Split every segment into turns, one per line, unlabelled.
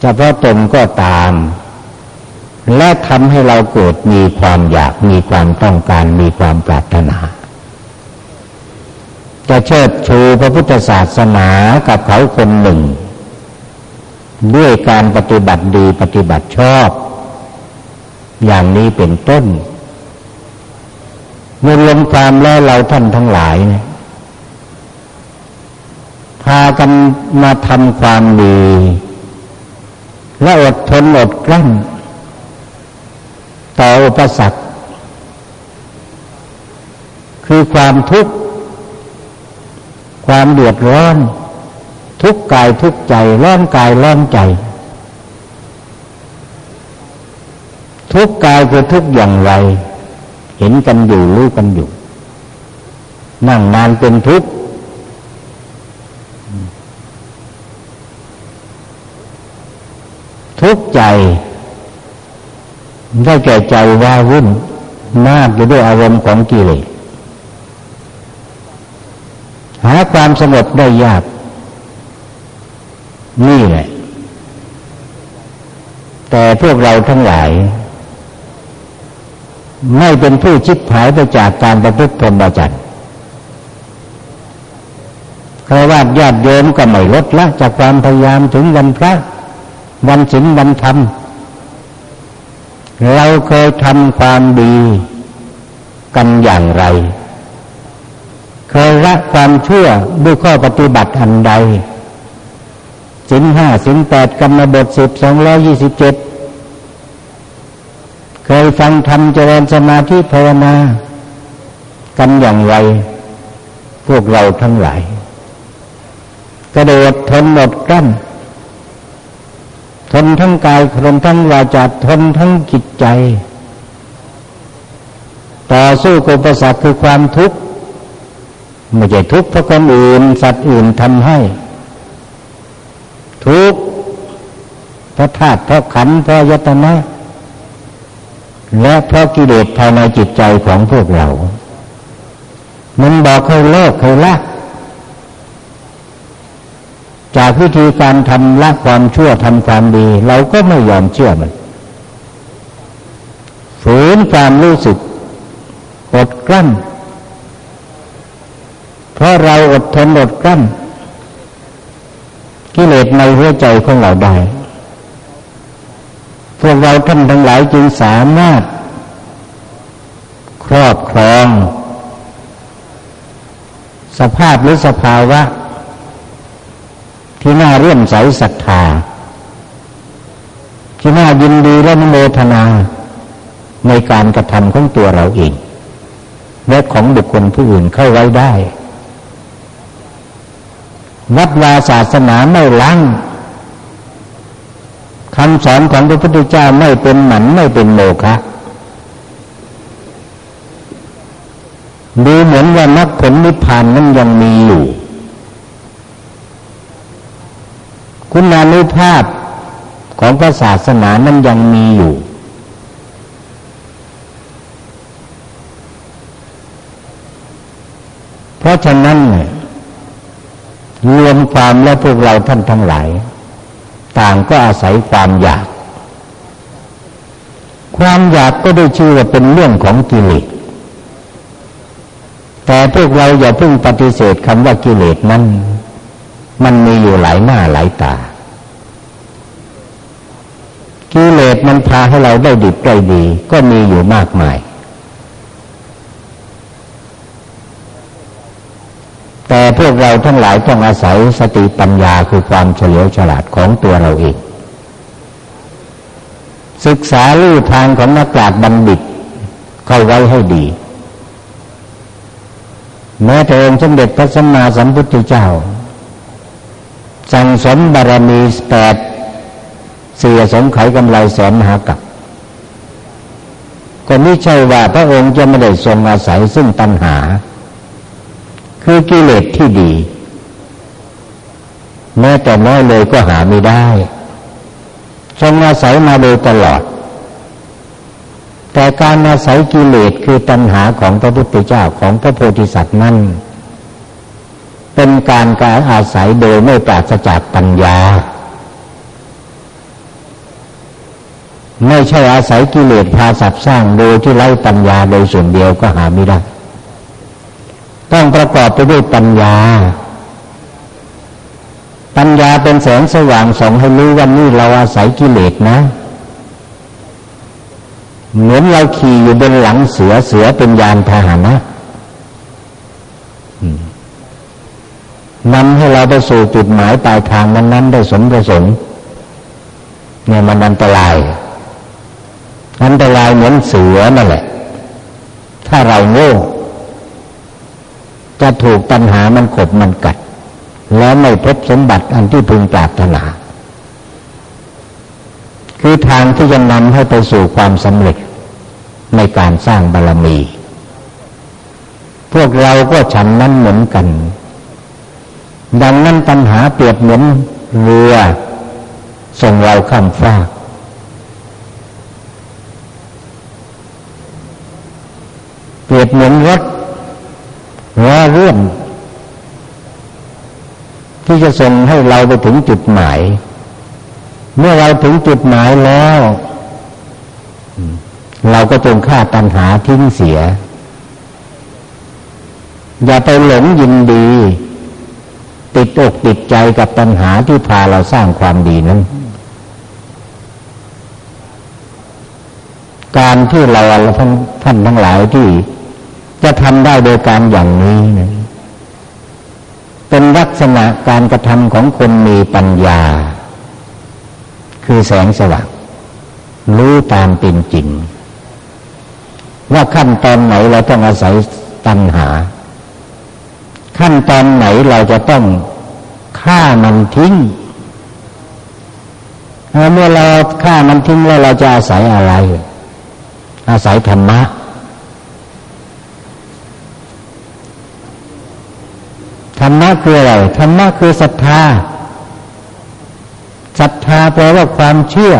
เฉพาะตนก็ตาม และทำให้เราเกิดมีความอยากมีความต้องการมีความปรารถนา จะเชิดชูพระพุทธศาสนากับเขาคนหนึ่ง ด้วยการปฏิบัติดีปฏิบัติชอบ อย่างนี้เป็นต้นเมื่อลงความแล้วเราท่านทั้งหลายเนี่ย พากันมาทำความดี และอดทนอดกลั้น ต่ออุปสรรคคือความทุกข์ ความเดือดร้อน ทุกกายทุกใจร้อนกายร้อนใจ ทุกกายคือทุกอย่างไร เห็นกันอยู่รู้กันอยู่ นั่งนานเป็นทุกข์ ทุกข์ใจได้แก่ใจว่าวุ่นมากอยู่ด้วยอารมณ์ของกิเลสหาความสงบได้ยาก นี่แหละ แต่พวกเราทั้งหลาย ไม่เป็นผู้ชิดหายไปจากการประพฤติพรหมจรรย์เพราะว่าญาติโยมก็ไม่ลดละจากความพยายามถึงวันพระ วันศีลวันธรรม เราเคยทำความดีกันอย่างไร เคยละความชั่วด้วยข้อปฏิบัติอันใดสินห้าสินแปดกรรมบทสิบสองร้อยี่สิบเจ็ดเคยฟังธรรมเจริญสมาธิภาวนากันอย่างไร พวกเราทั้งหลาย กระโดดทนอดกลั้น ทนทั้งกายทนทั้งวาจาทนทั้งจิตใจ ต่อสู้กับอุปสรรคคือความทุกข์ไม่ใช่ทุกข์เพราะคนอื่น สัตว์อื่นทำให้ ทุกข์เพราะธาตุเพราะขันเพราะยตนะและเพราะกิเลสภายในจิตใจของพวกเรา มันบอกให้เลิกให้ละ จากวิธีการทำละความชั่วทำความดี เราก็ไม่ยอมเชื่อมัน ฝืนความรู้สึกอดกลั้น เพราะเราอดทนอดกลั้น กิเลสในหัวใจของเราได้ พวกเราท่านทั้งหลายจึงสามารถ ครอบครอง สภาพหรือสภาวะ ที่น่าเรื่มใสศรัทธา ที่น่ายินดีและนโมทนาในการกระทำของตัวเราเอง และของบุคคลผู้อื่นเข้าไว้ได้วัดวาศาสนาไม่ล้างคำสอนของพระพุทธเจ้าไม่เป็นหมันไม่เป็นโมฆะดูเหมือนว่ามรรคผลนิพพานนั้นยังมีอยู่ คุณานุภาพของพระศาสนานั้นยังมีอยู่ เพราะฉะนั้นรวมความและพวกเราท่านทั้งหลาย ต่างก็อาศัยความอยาก ความอยากก็ได้ชื่อว่าเป็นเรื่องของกิเลสแต่พวกเราอย่าเพิ่งปฏิเสธคำว่ากิเลสนั้น มันมีอยู่หลายหน้าหลายตา กิเลสมันพาให้เราได้ดิบได้ดี ก็มีอยู่มากมาย แต่พวกเราทั้งหลายต้องอาศัยสติปัญญาคือความเฉลียวฉลาดของตัวเราเอง ศึกษาลู่ทางของนักปราชญ์บัณฑิตเข้าไว้ให้ดีแม้แต่องค์สมเด็จพระสัมมาสัมพุทธเจ้า สั่งสมบารมีแปดเสียสงไขกำไรแสนมหากับก็ไม่ใช่ว่าพระองค์จะไม่ได้ทรงอาศัยซึ่งตัณหา คือกิเลสที่ดี แม้แต่น้อยเลยก็หาไม่ได้ ทรงอาศัยมาโดยตลอด แต่การอาศัยกิเลสคือตัณหาของพระพุทธเจ้าของพระโพธิสัตว์นั้น เป็นการการอาศัยโดยไม่ปราศจากปัญญา ไม่ใช่อาศัยกิเลสพาสับสร้างโดยที่ไร้ปัญญาโดยส่วนเดียวก็หาไม่ได้ต้องประกอบไปด้วยปัญญา ปัญญาเป็นแสงสว่างส่องให้รู้ว่านี่เราอาศัยกิเลสนะ เหมือนเราขี่อยู่บนหลังเสือเสือเป็นยานพาหนะ นำให้เราไปสู่จุดหมายปลายทางนั้นๆได้สมประสงค์เนี่ยมันอันตรายอันตรายเหมือนเสือนั่นแหละ ถ้าเราโง่จะถูกปัญหามันขบมันกัด แล้วไม่พบสมบัติอันที่พึงปรารถนา คือทางที่จะนำให้ไปสู่ความสำเร็จในการสร้างบารมี พวกเราก็ฉันนั้นเหมือนกัน ดังนั้นปัญหาเปรียบเหมือนเรือ ส่งเราข้ามฟากเปรียบเหมือนรถล้อเรื่อนที่จะส่งให้เราไปถึงจุดหมาย เมื่อเราถึงจุดหมายแล้วเราก็จงฆ่าตัณหาทิ้งเสีย อย่าไปหลงยินดี ติดอกติดใจกับตัณหาที่พาเราสร้างความดีนั้น การที่เราท่านท่านทั้งหลายที่จะทำได้โดยการอย่างนี้นะเป็นลักษณะการกระทำของคนมีปัญญา คือแสงสว่างรู้ตามเป็นจริง ว่าขั้นตอนไหนเราต้องอาศัยตัณหา ขั้นตอนไหนเราจะต้องฆ่ามันทิ้งเมื่อเราฆ่ามันทิ้งแล้วเราจะอาศัยอะไร อาศัยธรรมะ ธรรมะคืออะไร ธรรมะคือศรัทธา ศรัทธาแปลว่าความเชื่อ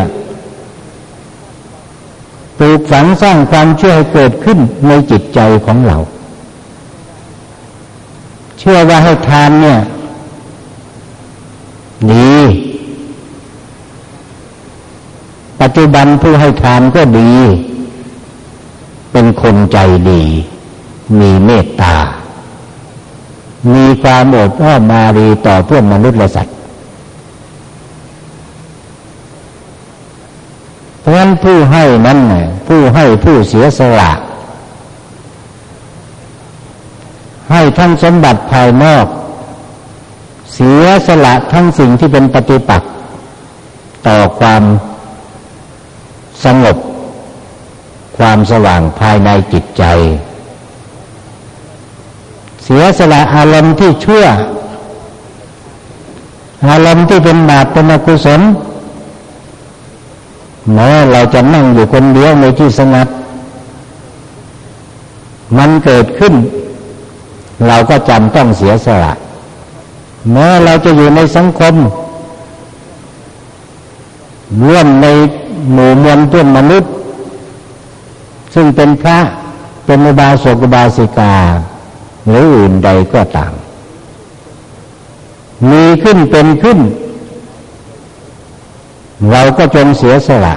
ปลูกฝังสร้างความเชื่อให้เกิดขึ้นในจิตใจของเรา เชื่อว่าให้ทานเนี่ย ดี ปัจจุบันผู้ให้ทานก็ดี เป็นคนใจดี มีเมตตา มีความอดอ้อมมารีต่อเพื่อนมนุษย์และสัตว์เพราะฉะนั้นผู้ให้นั้นผู้ให้ผู้เสียสละ ให้ทั้งสมบัติภายนอก เสียสละทั้งสิ่งที่เป็นปฏิปักษ์ต่อความสงบ ความสว่างภายในจิตใจ เสียสละอารมณ์ที่ชั่ว อารมณ์ที่เป็นบาปเป็นอกุศลแม้เราจะนั่งอยู่คนเดียวในที่สงัด มันเกิดขึ้น เราก็จำต้องเสียสละแม้เราจะอยู่ในสังคมร่วมในหมู่มวลเพื่อนมนุษย์ ซึ่งเป็นพระเป็นอุบาสกอุบาสิกา หรืออื่นใดก็ตาม มีขึ้นเป็นขึ้น เราก็จงเสียสละ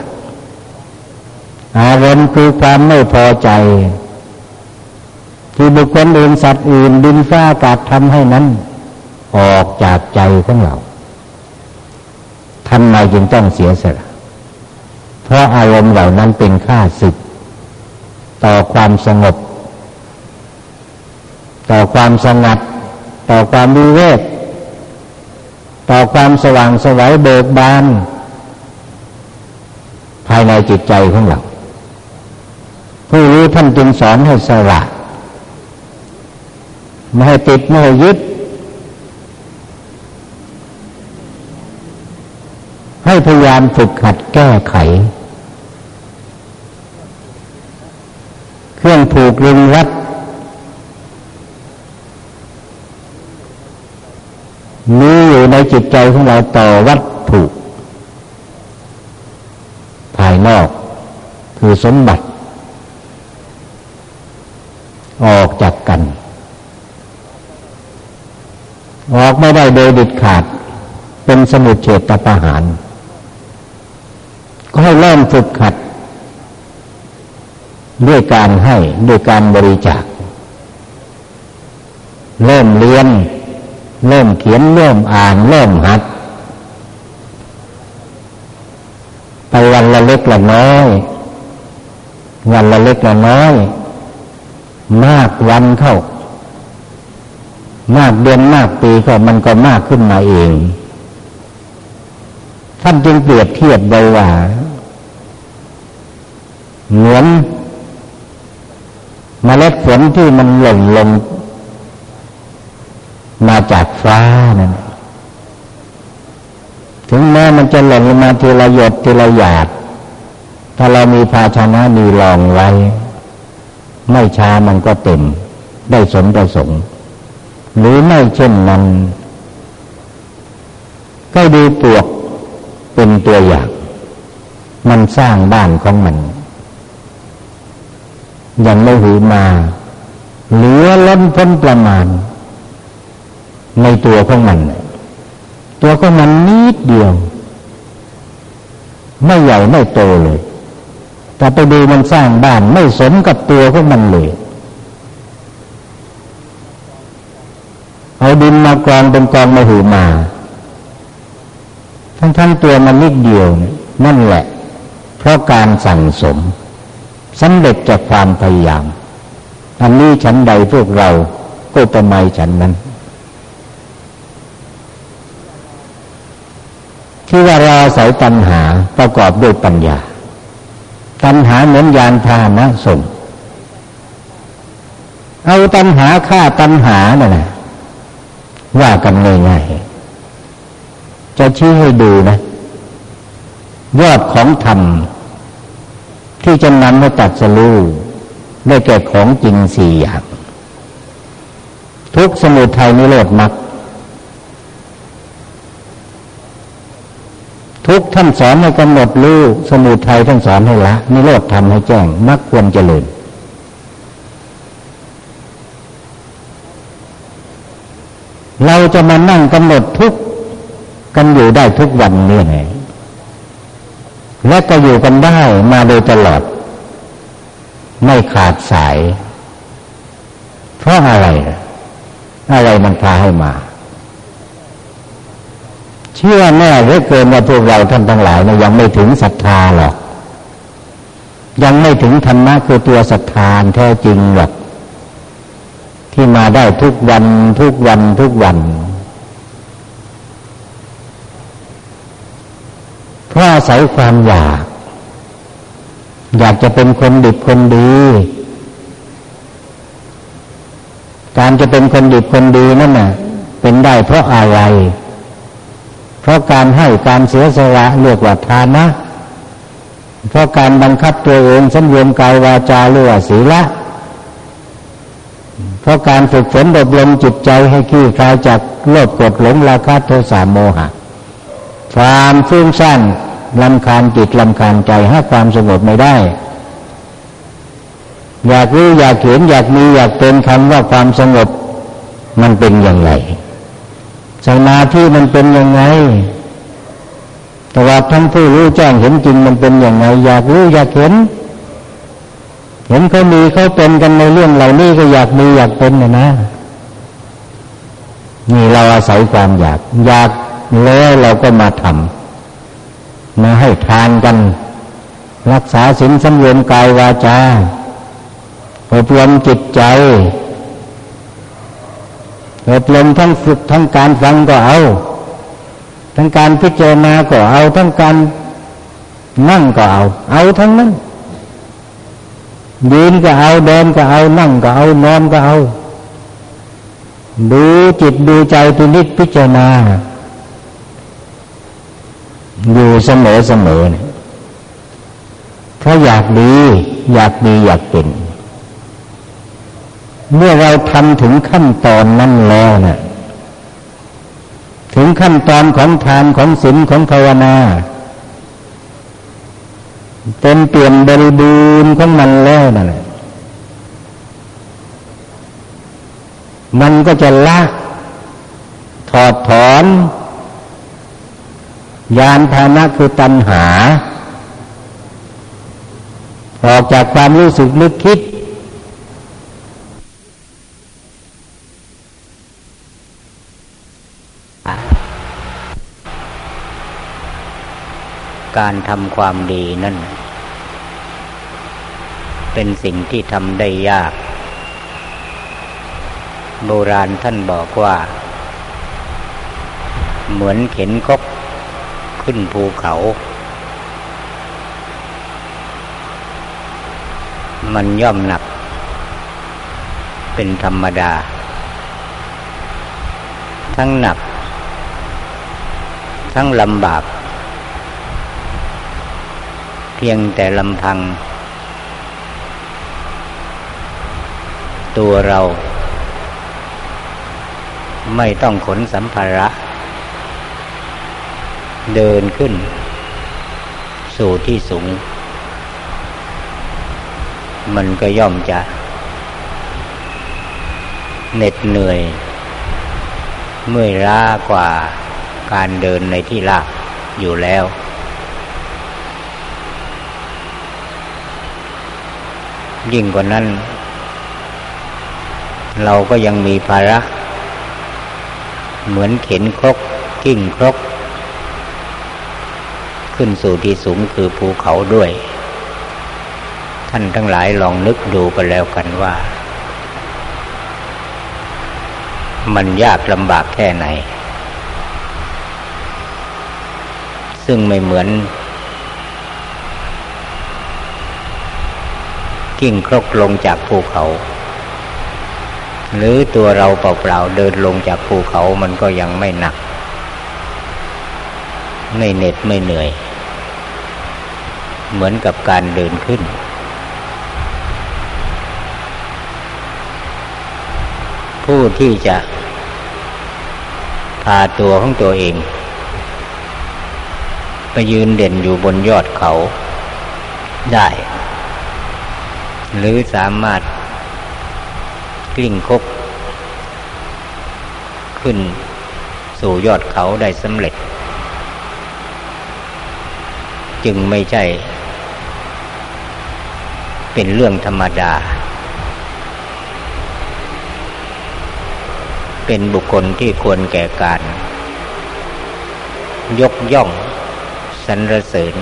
อารมณ์คือความไม่พอใจ ที่บุคคลอื่นสัตว์อื่นดินฟ้าอากาศทำให้นั้น ออกจากใจของเราทำไมจึงต้องเสียสละเพราะอารมณ์เหล่านั้นเป็นข้าศึก ต่อความสงบ ต่อความสงัด ต่อความวิเวกต่อความสว่างสวัยเบิกบาน ภายในจิตใจของเรา ผู้รู้ท่านจึงสอนให้สละ ไม่ให้ติดไม่ให้ยึด ให้พยายามฝึกหัดแก้ไข เครื่องผูกรึงรัดมีอยู่ในจิตใจของเราต่อวัตถุภายนอก คือสมบัติ ออกจากกัน ออกไม่ได้โดยดิดขาด เป็นสมุดเฉตประหาร ก็ให้เริ่มฝึกขัด ด้วยการให้ด้วยการบริจาค เริ่มเรียน เริ่มเขียน เริ่มอ่าน เริ่มหัด ไปวันละเล็กละน้อย วันละเล็กละน้อย มากวันเข้า มากเดือนมากปีก็มันก็มากขึ้นมาเอง ท่านจึงเปรียบเทียบไว้ว่า เหมือนมเมล็ดฝนที่มันหล่นลงมาจากฟ้านั่นถึงแม้มันจะหล่นลงมาทีละหยดทีละหยาด ถ้าเรามีภาชนะมีรองไว้ ไม่ช้ามันก็เต็ม ได้สมประสงค์ หรือไม่เช่นนั้น ก็ดูปวกเป็นตัวอย่าง มันสร้างบ้านของมัน ยังไม่หูมาเหลือล้นพ้นประมาณ ในตัวของมัน ตัวของมันนิดเดียว ไม่ใหญ่ไม่โตเลย แต่ไปดูมันสร้างบ้านไม่สมกับตัวของมันเลย เอาดินมากรองเป็นกองมาหูมา ทั้งๆตัวมันนิดเดียวนั่นแหละ เพราะการสั่งสมสำเร็จจากความพยายาม อันนี้ฉันใดพวกเราก็ประมาฉันนั้น ที่ว่าเราใส่ตัณหาประกอบด้วยปัญญา ตัณหาเหมือนยานพาหนะส่งเอาตัณหาฆ่าตัณหาน่ะนะ ว่ากันง่ายๆจะชี้ให้ดูนะ ยอดของธรรม ที่จะนำให้ตัดสรู้ได้แก่ของจริงสี่อย่าง ทุกสมุทัยนิโรธมรรคทุกท่านสอนให้กำหนดรู้สมุทัยท่านสอนให้ละนิโรธทำให้แจ้งมรรคควรเจริญ เราจะมานั่งกำหนดทุกกันอยู่ได้ทุกวันนี่ไงและก็อยู่กันได้มาโดยตลอด ไม่ขาดสาย เพราะอะไร อะไรมันพาให้มา เชื่อแน่เหลือเกินว่าพวกเราท่านทั้งหลายนะยังไม่ถึงศรัทธาหรอก ยังไม่ถึงธรรมะคือตัวศรัทธาแท้จริงหรอก ที่มาได้ทุกวันทุกวันทุกวัน เพราะอาศัยความอยาก อยากจะเป็นคนดีคนดี การจะเป็นคนดีคนดีนั่นน่ะ เป็นได้เพราะอะไร เพราะการให้การเสียสละเรียกว่าทานะ เพราะการบังคับตัวเองสำรวมกายวาจาเรียกว่าศีละ เพราะการฝึกฝนอบรมจิตใจให้ขี้คลายจากโลภกดหลงราคะโทสะโมหะ ความฟุ้งซ่านลำคาญจิตลำคาญใจให้ความสงบไม่ได้ อยากรู้อยากเห็นอยากมีอยากเป็นคำว่าความสงบมันเป็นอย่างไรสมาธิมันเป็นยังไงต่ว่าทั้งผู้รู้แจ้งเห็นจริงมันเป็นอย่างไรอยากรู้อยากเห็น เห็นเขามีเขาเป็นกันในเรื่องเหล่านี้ก็อยากมีอยากเป็นนะนะนี่เราอาศัยความอยาก อยากแล้วเราก็มาทำมาให้ทานกัน รักษาศีลสำรวมกายวาจาอบรมจิตใจอบรมทั้งฝึกทั้งการฟังก็เอา ทั้งการพิจารณาก็เอา ทั้งการนั่งก็เอา เอาทั้งนั้น ยืนก็เอาเดินก็เอานั่งก็เอานอนก็เอาดูจิตดูใจพินิจพิจารณา อยู่เสมอเสมอเนี่ยเพราอยากดี อยากดีอยากเป็น เมื่อเราทำถึงขั้นตอนนั้นแล้วนะ่ะถึงขั้นตอนของทานของศีลของภาวนา เต็มเปี่ยมบริบูรณ์ของมันแล้วนั่นแหละ มันก็จะละ ถอดถอน ยานภานะคือตัณหา ออกจากความรู้สึกนึกคิด
การทำความดีนั่น เป็นสิ่งที่ทำได้ยาก โบราณท่านบอกว่า เหมือนเข็นกบขึ้นภูเขา มันย่อมหนัก เป็นธรรมดา ทั้งหนัก ทั้งลำบาก พียงแต่ลำพัง ตัวเรา ไม่ต้องขนสัมภาระ เดินขึ้น สู่ที่สูง มันก็ย่อมจะเหน็ดเหนื่อย เมื่อยล้ากว่าการเดินในที่ลาบอยู่แล้ว ยิ่งกว่านั้น เราก็ยังมีภาระ เหมือนเข็นครกกิ้งครก ขึ้นสู่ที่สูงคือภูเขาด้วย ท่านทั้งหลายลองนึกดูกันแล้วกันว่า มันยากลำบากแค่ไหน ซึ่งไม่เหมือน กิ้งครกลงจากภูเขา หรือตัวเราเปล่าๆเดินลงจากภูเขามันก็ยังไม่หนัก ไม่เหน็ดไม่เหนื่อย เหมือนกับการเดินขึ้น ผู้ที่จะพาตัวของตัวเอง ไปยืนเด่นอยู่บนยอดเขาได้ หรือสามารถกลิ้งคบขึ้นสู่ยอดเขาได้สำเร็จ จึงไม่ใช่ เป็นเรื่องธรรมดา เป็นบุคคลที่ควรแก่การ ยกย่องสรรเสริญ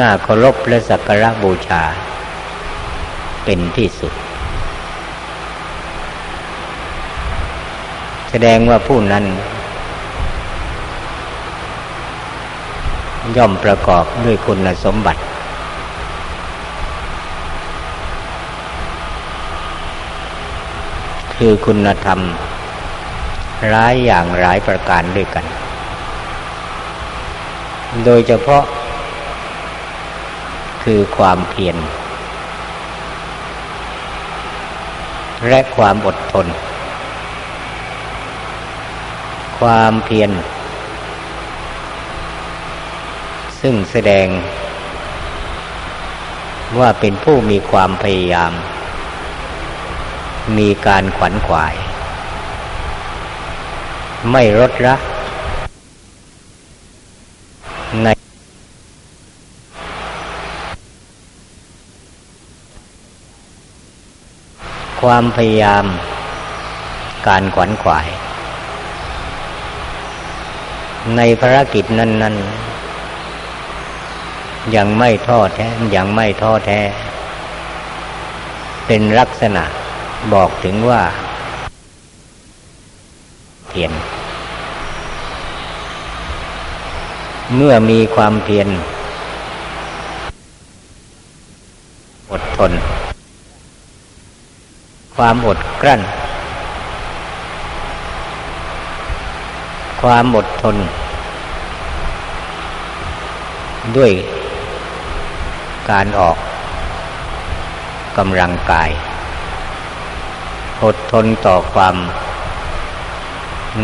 น้าเคารพและสักการะบูชา เป็นที่สุด แสดงว่าผู้นั้น ย่อมประกอบด้วยคุณสมบัติ คือคุณธรรม ร้ายอย่างร้ายประการด้วยกัน โดยเฉพาะ คือความเพียรและความอดทน ความเพียรซึ่งแสดงว่าเป็นผู้มีความพยายาม มีการขวัญขวาย ไม่ลดละใน ความพยายาม การขวัญขวาย ในภารกิจนั้น ๆ ยังไม่ท้อแท้ ยังไม่ท้อแท้ เป็นลักษณะบอกถึงว่าเพียรเมื่อมีความเพียรอดทน ความอดกลั้น ความอดทน ด้วยการออกกำลังกาย อดทนต่อความ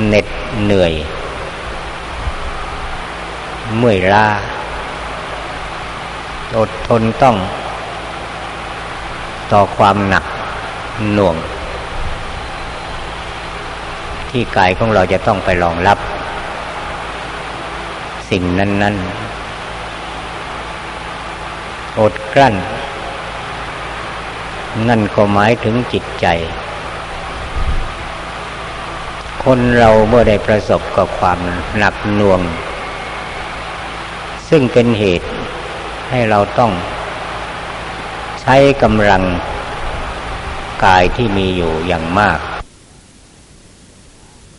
เหน็ดเหนื่อย เมื่อยล้าอดทนต้อง ต่อความหนัก หน่วง ที่กายของเราจะต้องไปรองรับ สิ่งนั้น ๆ อดกลั้น นั่นก็หมายถึงจิตใจ คนเราเมื่อได้ประสบกับความหนักหน่วง ซึ่งเป็นเหตุให้เราต้องใช้กำลัง กายที่มีอยู่อย่างมากป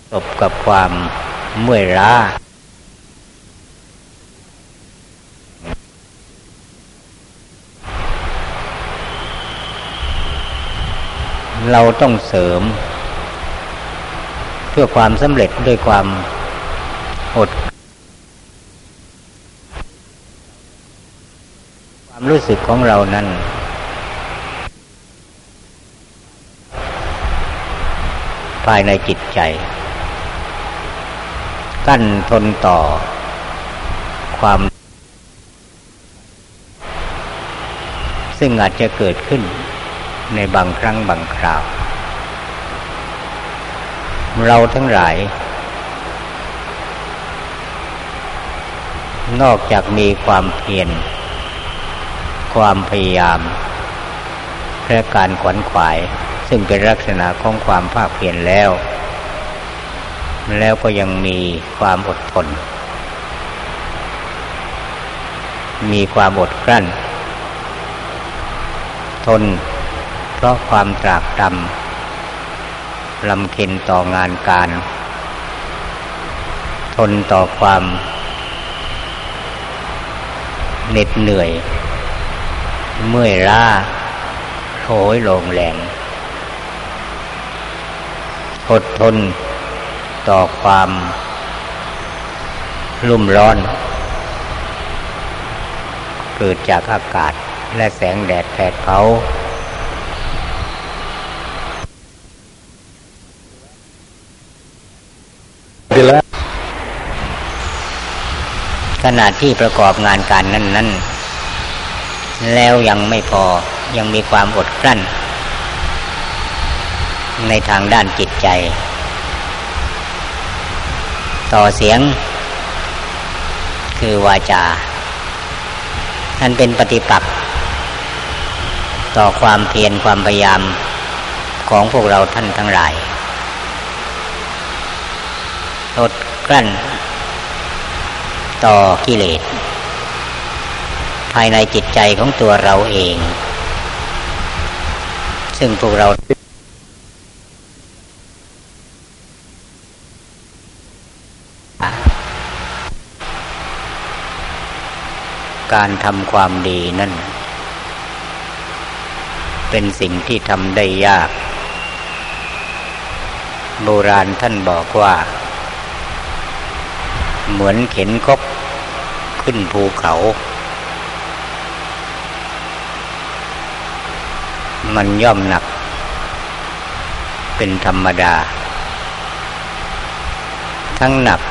ระสบกับความเมื่อยล้าเราต้องเสริม เพื่อความสำเร็จด้วยความอด ความรู้สึกของเรานั้นายในจิตใจ กั้นทนต่อความ ซึ่งอาจจะเกิดขึ้นในบางครั้งบางคราว เราทั้งหลาย นอกจากมีความเพียรความพยายามและการขวนขวาย ซึ่งเป็นลักษณะของความภาคเพียรแล้ว แล้วก็ยังมีความอดทน มีความอดกลั้น ทน เพราะความตรากตรำลำเค็นต่องานการ ทนต่อความเหน็ดเหนื่อย เมื่อยล้าโหยโลงแรง อดทนต่อความรุ่มร้อน เกิดจากอากาศและแสงแดดแผดเผาขณะที่ประกอบงานการนั้นนั้นแล้วยังไม่พอยังมีความอดกลั้น ในทางด้านจิตใจ ต่อเสียงคือวาจา ท่านเป็นปฏิปักษ์ต่อความเพียรความพยายามของพวกเราท่านทั้งหลายอดกลั้น ต่อกิเลส ภายในจิตใจของตัวเราเอง ซึ่งพวกเรา การทำความดีนั่น เป็นสิ่งที่ทำได้ยาก โบราณท่านบอกว่า เหมือนเข็นกบขึ้นภูเขา มันย่อมหนัก เป็นธรรมดา ทั้งหนัก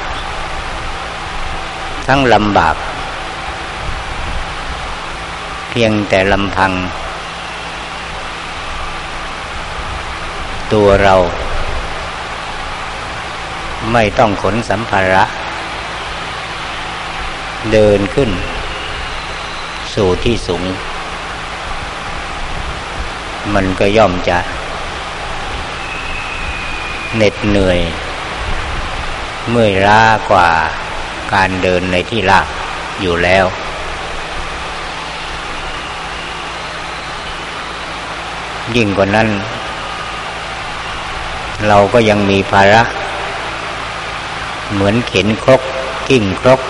ทั้งลำบาก พียงแต่ลำพัง ตัวเรา ไม่ต้องขนสัมภาระ เดินขึ้น สู่ที่สูง มันก็ย่อมจะเหน็ดเหนื่อย เมื่อยล้ากว่าการเดินในที่ลาบอยู่แล้ว ยิ่งกว่านั้น เราก็ยังมีภาระ เหมือนเข็นครกกิ้งครก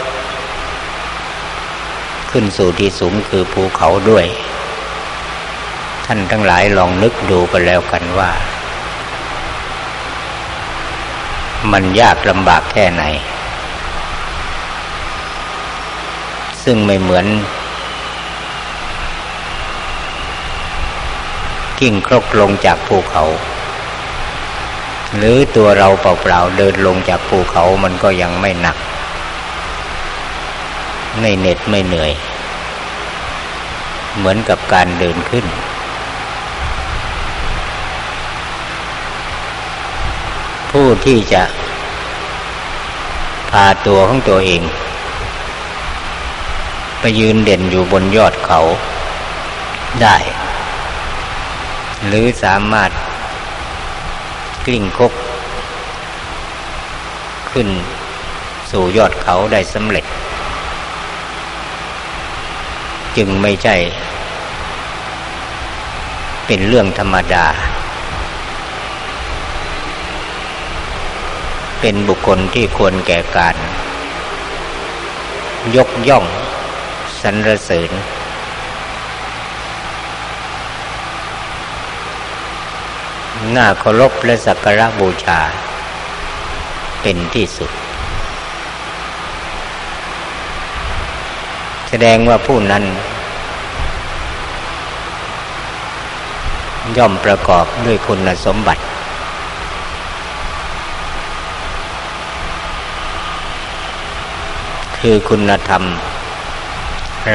ขึ้นสู่ที่สูงคือภูเขาด้วย ท่านทั้งหลายลองนึกดูกันแล้วกันว่า มันยากลำบากแค่ไหน ซึ่งไม่เหมือน กิ่งครกลงจากภูเขา หรือตัวเราเปล่าๆเดินลงจากภูเขามันก็ยังไม่หนัก ไม่เหน็ดไม่เหนื่อย เหมือนกับการเดินขึ้น ผู้ที่จะพาตัวของตัวเอง ไปยืนเด่นอยู่บนยอดเขาได้ หรือสามารถกลิ้งคก ขึ้นสู่ยอดเขาได้สำเร็จ จึงไม่ใช่ เป็นเรื่องธรรมดา เป็นบุคคลที่ควรแก่การ ยกย่องสรรเสริญ น้าเคารพและสักการะบูชา เป็นที่สุด แสดงว่าผู้นั้น ย่อมประกอบด้วยคุณสมบัติ คือคุณธรรม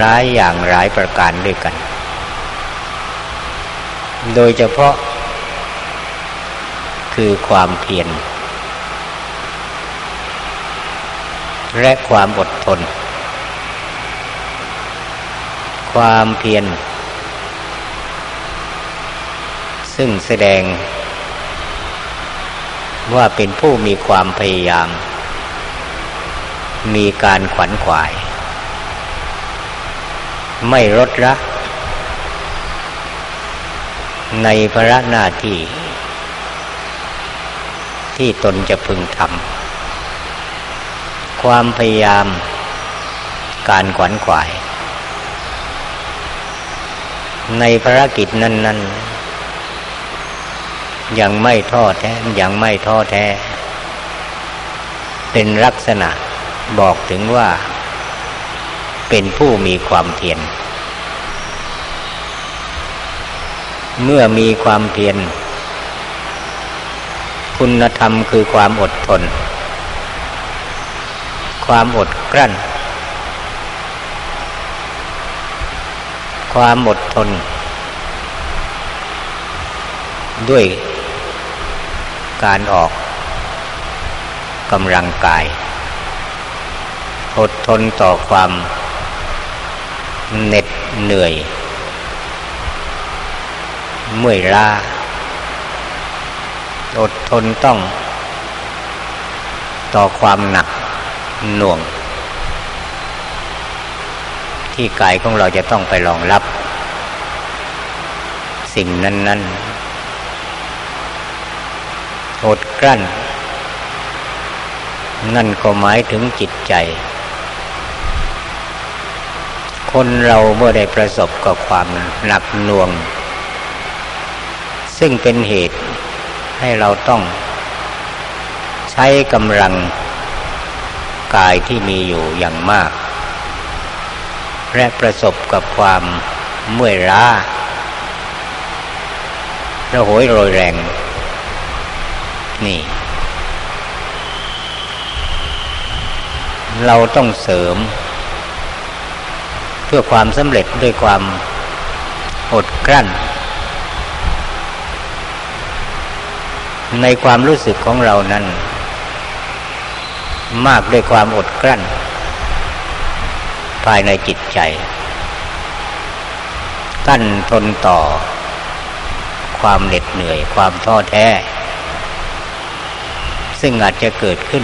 ร้ายอย่างหลายประการด้วยกัน โดยเฉพาะ คือความเพียรและความอดทน ความเพียรซึ่งแสดงว่าเป็นผู้มีความพยายาม มีการขวัญขวาย ไม่ลดละในภาระหน้าที่ ที่ตนจะพึงทำความพยายามการขวัญขวาย ในภารกิจนั้น ๆ ยังไม่ท้อแท้ยังไม่ท้อแท้ เป็นลักษณะบอกถึงว่า เป็นผู้มีความเพียรเมื่อมีความเพียร คุณธรรมคือความอดทน ความอดกลั้น ความอดทน ด้วยการออกกำลังกาย อดทนต่อความเหน็ดเหนื่อย เมื่อยล้า อดทนต้อง ต่อความหนักหน่วง ที่กายของเราจะต้องไปรองรับ สิ่งนั้น ๆ อดกลั้น นั่นก็หมายถึงจิตใจ คนเราเมื่อได้ประสบกับความหนักหน่วง ซึ่งเป็นเหตุ ให้เราต้องใช้กำลังกายที่มีอยู่อย่างมาก และประสบกับความเมื่อยล้าระหยโรยแรง นี่ เราต้องเสริม เพื่อความสำเร็จด้วยความอดกลั้น ในความรู้สึกของเรานั้น มากด้วยความอดกลั้น ภายในจิตใจ กั้นทนต่อ ความเหน็ดเหนื่อย ความท้อแท้ ซึ่งอาจจะเกิดขึ้น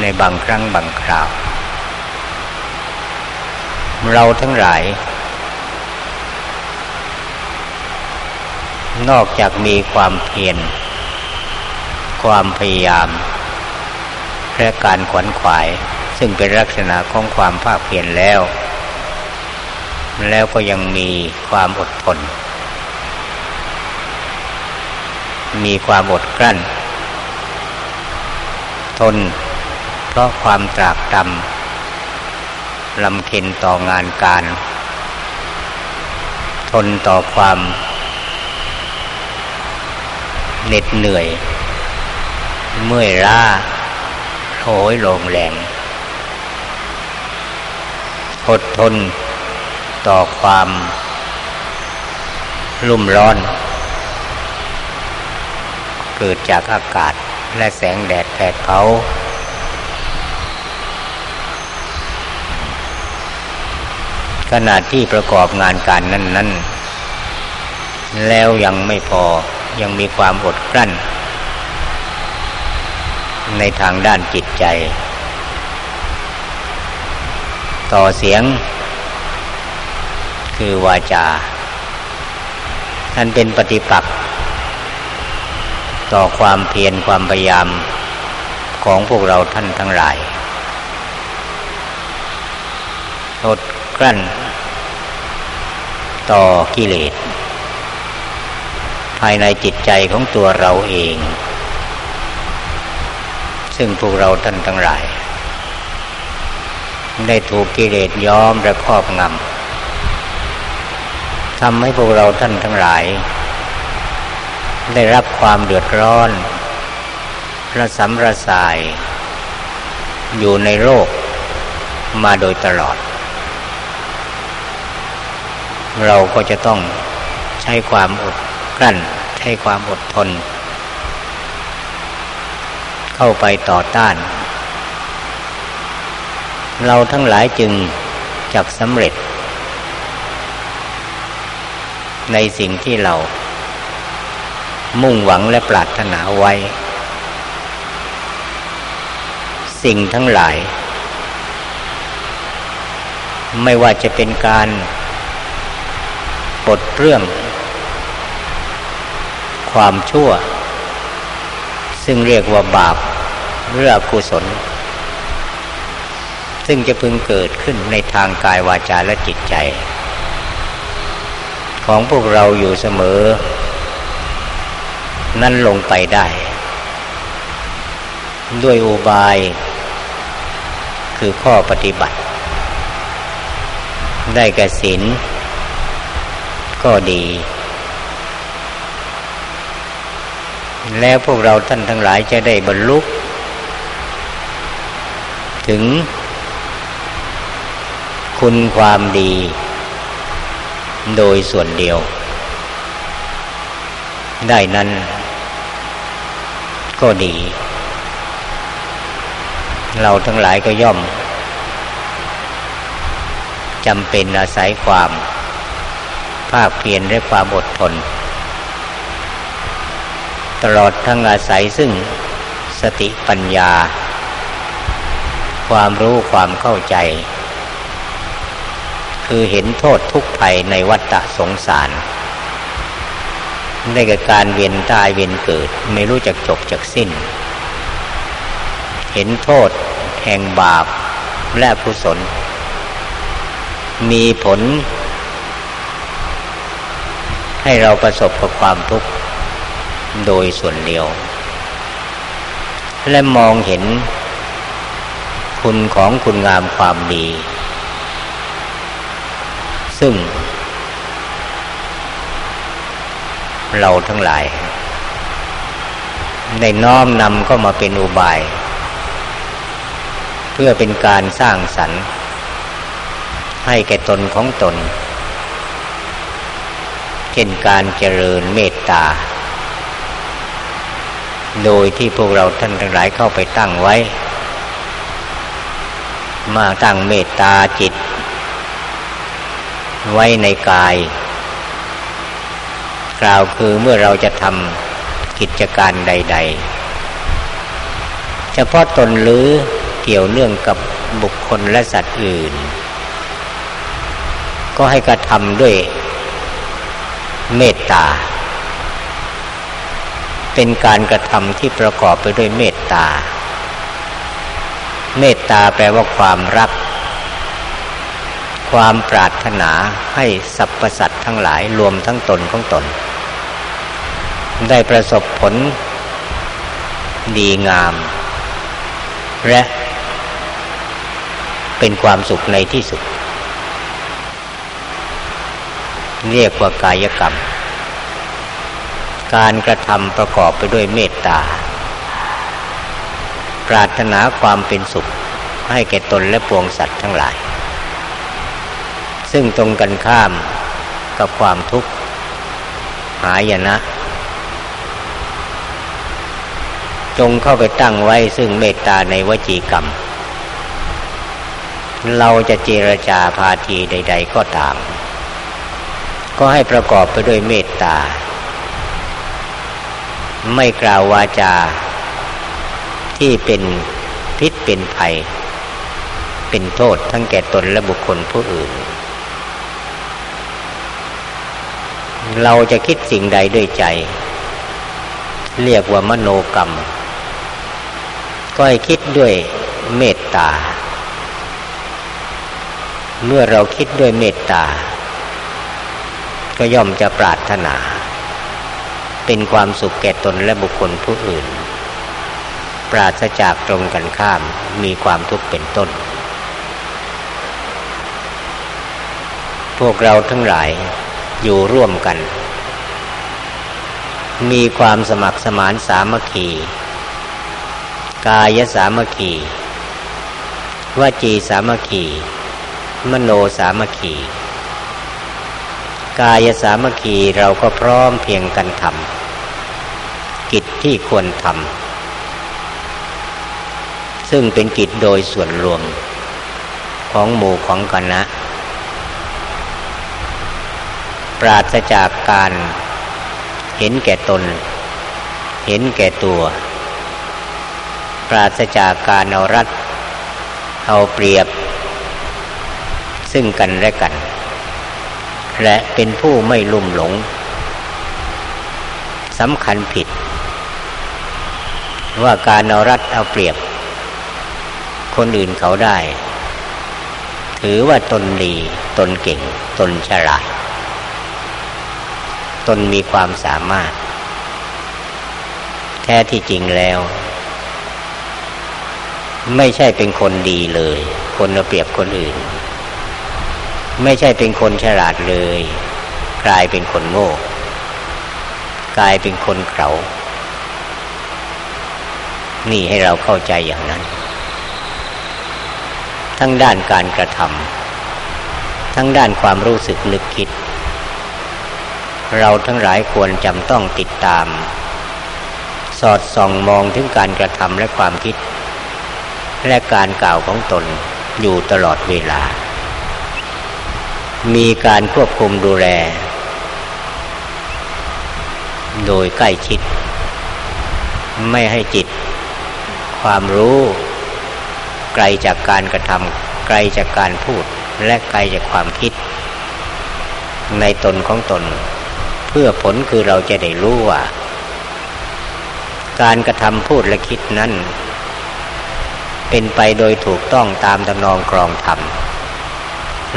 ในบางครั้งบางคราว เราทั้งหลาย นอกจากมีความเพียร ความพยายามและการขวนขวาย ซึ่งเป็นลักษณะของความภาคเพียรแล้ว แล้วก็ยังมีความอดทน มีความอดกลั้น ทน เพราะความตรากตรำลำเค็นต่องานการ ทนต่อความเหน็ดเหนื่อย เมื่อยล้าโหยลงแรงอดทนต่อความรุ่มร้อน เกิดจากอากาศและแสงแดดแผดเผาขณะที่ประกอบงานการนั้น ๆ แล้วยังไม่พอยังมีความอดกลั้น ในทางด้านจิตใจ ต่อเสียง คือวาจา ท่านเป็นปฏิปักษ์ต่อความเพียรความพยายามของพวกเราท่านทั้งหลายอดกลั้น ต่อกิเลส ภายในจิตใจของตัวเราเอง ซึ่งพวกเราท่านทั้งหลาย ได้ถูกกิเลสย้อมและครอบงำทำให้พวกเราท่านทั้งหลาย ได้รับความเดือดร้อนระสำระสาย อยู่ในโลกมาโดยตลอด เราก็จะต้องใช้ความอดกลั้น ใช้ความอดทน เข้าไปต่อต้าน เราทั้งหลายจึงจักสำเร็จ ในสิ่งที่เรา มุ่งหวังและปรารถนาไว้ สิ่งทั้งหลาย ไม่ว่าจะเป็นการปลดเรื่องความชั่ว ซึ่งเรียกว่าบาปเรื่องกุศล ซึ่งจะพึงเกิดขึ้นในทางกายวาจาและจิตใจ ของพวกเราอยู่เสมอ นั่นลงไปได้ ด้วยอุบาย คือข้อปฏิบัติ ได้แก่ศีลก็ดี แล้วพวกเราท่านทั้งหลายจะได้บรรลุถึงคุณความดี โดยส่วนเดียว ได้นั้น ก็ดี เราทั้งหลายก็ย่อมจำเป็นอาศัยความ ภาคเพียรและความอดทน ตลอดทั้งอาศัยซึ่งสติปัญญา ความรู้ความเข้าใจ คือเห็นโทษทุกภัยในวัฏสงสารได้กับการเวียนตายเวียนเกิดไม่รู้จักจบจักสิ้น เห็นโทษแห่งบาปและกุศล มีผล ให้เราประสบกับความทุกข์ โดยส่วนเดียว และมองเห็นคุณของคุณงามความดี ซึ่ง เราทั้งหลายได้น้อมนำก็มาเป็นอุบาย เพื่อเป็นการสร้างสรรค์ ให้แก่ตนของตน เช่นการเจริญเมตตา โดยที่พวกเราท่านทั้งหลายเข้าไปตั้งไว้ มาตั้งเมตตาจิต ไว้ในกาย กล่าวคือเมื่อเราจะทำกิจการใด ๆ เฉพาะตนหรือเกี่ยวเนื่องกับบุคคลและสัตว์อื่น ก็ให้กระทำด้วยเมตตา เป็นการกระทำที่ประกอบไปด้วยเมตตา เมตตาแปลว่าความรัก ความปรารถนาให้สรรพสัตว์ทั้งหลายรวมทั้งตนของตน ได้ประสบผลดีงาม และเป็นความสุขในที่สุด เรียกว่ากายกรรม การกระทำประกอบไปด้วยเมตตา ปรารถนาความเป็นสุขให้แก่ตนและปวงสัตว์ทั้งหลาย ซึ่งตรงกันข้ามกับความทุกข์ หายนะ จงเข้าไปตั้งไว้ซึ่งเมตตาในวจีกรรม เราจะเจรจาพาทีใด ๆ ก็ตาม ก็ให้ประกอบไปด้วยเมตตา ไม่กล่าววาจา ที่เป็นพิษเป็นภัย เป็นโทษทั้งแก่ตนและบุคคลผู้อื่น เราจะคิดสิ่งใดด้วยใจ เรียกว่ามโนกรรม ก็ให้คิดด้วยเมตตา เมื่อเราคิดด้วยเมตตา ก็ย่อมจะปรารถนา เป็นความสุขแก่ตนและบุคคลผู้อื่น ปราศจากตรงกันข้ามมีความทุกข์เป็นต้น พวกเราทั้งหลายอยู่ร่วมกัน มีความสมัครสมานสามัคคี กายสามัคคีวจีสามัคคี มโนสามัคคี กายสามัคคีเราก็พร้อมเพียงกันทำกิจที่ควรทำซึ่งเป็นกิจโดยส่วนรวม ของหมู่ของคณะ ปราศจากการเห็นแก่ตน เห็นแก่ตัว ปราศจากการเอารัด เอาเปรียบ ซึ่งกันและกัน และเป็นผู้ไม่ลุ่มหลงสำคัญผิด ว่าการเอารัดเอาเปรียบ คนอื่นเขาได้ ถือว่าตนดี ตนเก่ง ตนฉลาด ตนมีความสามารถ แท้ที่จริงแล้ว ไม่ใช่เป็นคนดีเลย คนเอาเปรียบคนอื่น ไม่ใช่เป็นคนฉลาดเลย กลายเป็นคนโง่ กลายเป็นคนเขานี่ให้เราเข้าใจอย่างนั้น ทั้งด้านการกระทำทั้งด้านความรู้สึกนึกคิด เราทั้งหลายควรจำต้องติดตาม สอดส่องมองถึงการกระทำและความคิด และการกล่าวของตนอยู่ตลอดเวลา มีการควบคุมดูแล โดยใกล้ชิด ไม่ให้จิต ความรู้ ไกลจากการกระทำไกลจากการพูด และไกลจากความคิด ในตนของตน เพื่อผลคือเราจะได้รู้ว่า การกระทำพูดและคิดนั้น เป็นไปโดยถูกต้องตามตำนองครองธรรม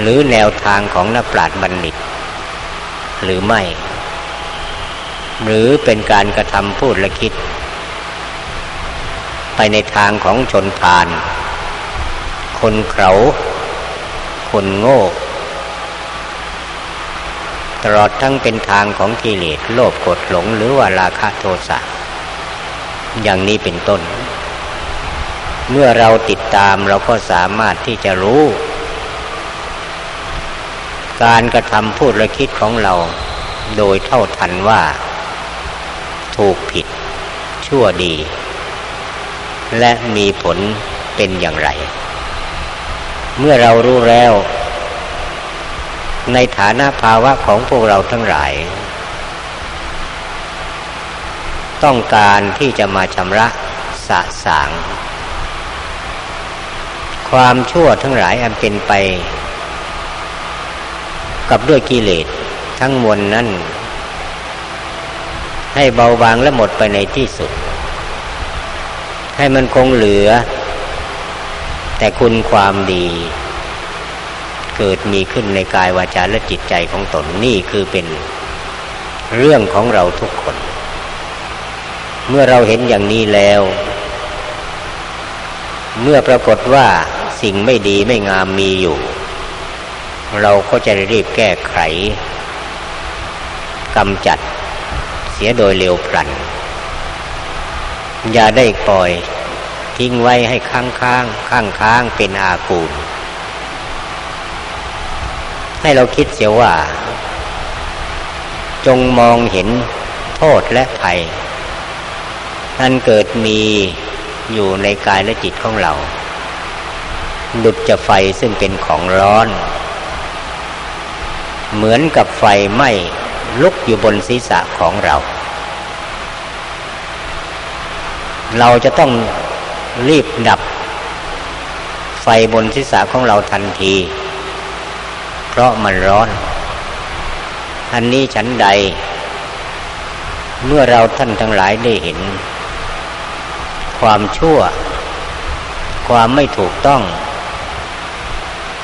หรือแนวทางของนักปราชญ์บัณฑิต หรือไม่ หรือเป็นการกระทำพูดและคิด ไปในทางของชนพาน คนเขาคนโง่ ตลอดทั้งเป็นทางของกิเลสโลภกดหลงหรือว่าราคะโทสะอย่างนี้เป็นต้น เมื่อเราติดตามเราก็สามารถที่จะรู้ การกระทำพูดและคิดของเรา โดยเท่าทันว่า ถูกผิด ชั่วดี และมีผลเป็นอย่างไร เมื่อเรารู้แล้ว ในฐานะภาวะของพวกเราทั้งหลาย ต้องการที่จะมาชำระสะสาง ความชั่วทั้งหลายอันเป็นไป กับด้วยกิเลสทั้งมวลนั้น ให้เบาบางและหมดไปในที่สุด ให้มันคงเหลือ แต่คุณความดี เกิดมีขึ้นในกายวาจาและจิตใจของตนนี่คือเป็นเรื่องของเราทุกคน เมื่อเราเห็นอย่างนี้แล้ว เมื่อปรากฏว่าสิ่งไม่ดีไม่งามมีอยู่ เราก็จะรีบแก้ไขกำจัดเสียโดยเร็วพลัน อย่าได้ปล่อยทิ้งไว้ให้ค้างค้างข้างค้างเป็นอากูล ให้เราคิดเสียว่า จงมองเห็นโทษและภัยอันเกิดมีอยู่ในกายและจิตของเรา ดุจจะไฟซึ่งเป็นของร้อน เหมือนกับไฟไหม้ลุกอยู่บนศีรษะของเรา เราจะต้องรีบดับ ไฟบนศีรษะของเราทันที เพราะมันร้อน อันนี้ฉันใด เมื่อเราท่านทั้งหลายได้เห็น ความชั่ว ความไม่ถูกต้อง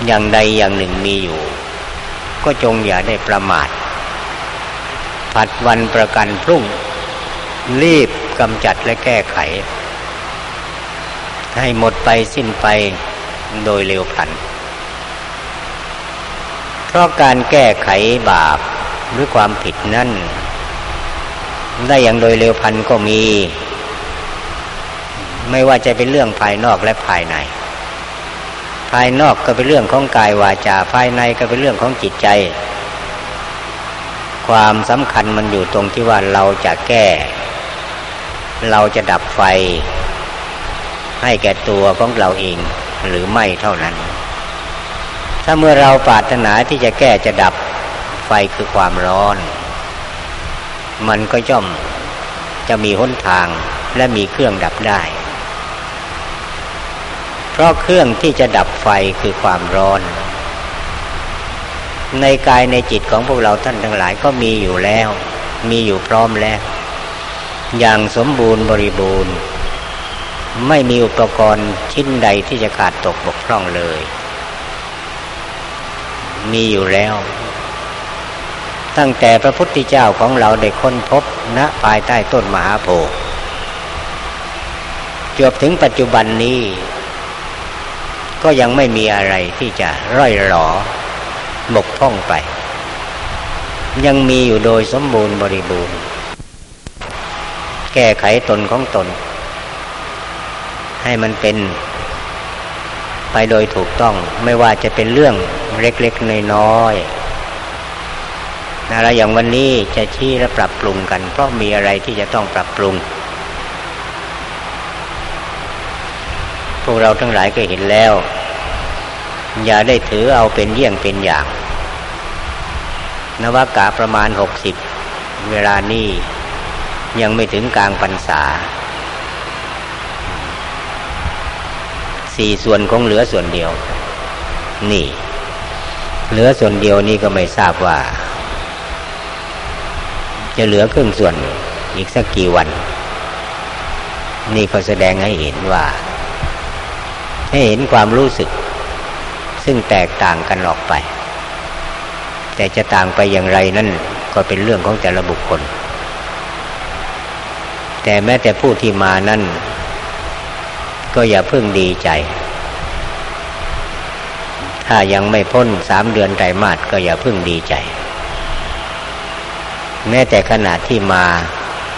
อย่างใดอย่างหนึ่งมีอยู่ ก็จงอย่าได้ประมาท ผัดวันประกันพรุ่ง รีบกำจัดและแก้ไข ให้หมดไปสิ้นไปโดยเร็วพลัน เพราะการแก้ไขบาปหรือความผิดนั่น ได้อย่างโดยเร็วพันก็มี ไม่ว่าจะเป็นเรื่องภายนอกและภายในายนอกก็เป็นเรื่องของกายวาจาภายในก็เป็นเรื่องของจิตใจ ความสำคัญมันอยู่ตรงที่ว่าเราจะแก้ เราจะดับไฟ ให้แก่ตัวของเราเองหรือไม่เท่านั้น ถ้าเมื่อเราปรารถนาที่จะแก้จะดับไฟคือความร้อน มันก็ย่อมจะมีหนทางและมีเครื่องดับได้ เพราะเครื่องที่จะดับไฟคือความร้อน ในกายในจิตของพวกเราท่านทั้งหลายก็มีอยู่แล้ว มีอยู่พร้อมแล้ว อย่างสมบูรณ์บริบูรณ์ ไม่มีอุปกรณ์ชิ้นใดที่จะขาดตกบกพร่องเลย มีอยู่แล้ว ตั้งแต่พระพุทธเจ้าของเราได้ค้นพบณภายใต้ต้นมหาโพธิ์จบถึงปัจจุบันนี้ ก็ยังไม่มีอะไรที่จะร่อยหรอบกพร่องไป ยังมีอยู่โดยสมบูรณ์บริบูรณ์ แก้ไขตนของตน ให้มันเป็นไปโดยถูกต้องไม่ว่าจะเป็นเรื่องเล็กๆน้อยๆอะไรอย่างวันนี้จะชี้และปรับปรุงกัน เพราะมีอะไรที่จะต้องปรับปรุง พวกเราทั้งหลายก็เห็นแล้ว อย่าได้ถือเอาเป็นเยี่ยงเป็นอย่าง นวากาประมาณหกสิบเวลานี้ยังไม่ถึงกลางพรรษาสี่ส่วนของเหลือส่วนเดียว นี่ เหลือส่วนเดียวนี่ก็ไม่ทราบว่า จะเหลือครึ่งส่วนอีกสักกี่วัน นี่เขาแสดงให้เห็นว่า ให้เห็นความรู้สึก ซึ่งแตกต่างกันออกไป แต่จะต่างไปอย่างไรนั่นก็เป็นเรื่องของแต่ละบุคคล แต่แม้แต่ผู้ที่มานั่น ก็อย่าเพิ่งดีใจ ถ้ายังไม่พ้นสามเดือนไตรมาสก็อย่าเพิ่งดีใจ แม้แต่ขณะที่มา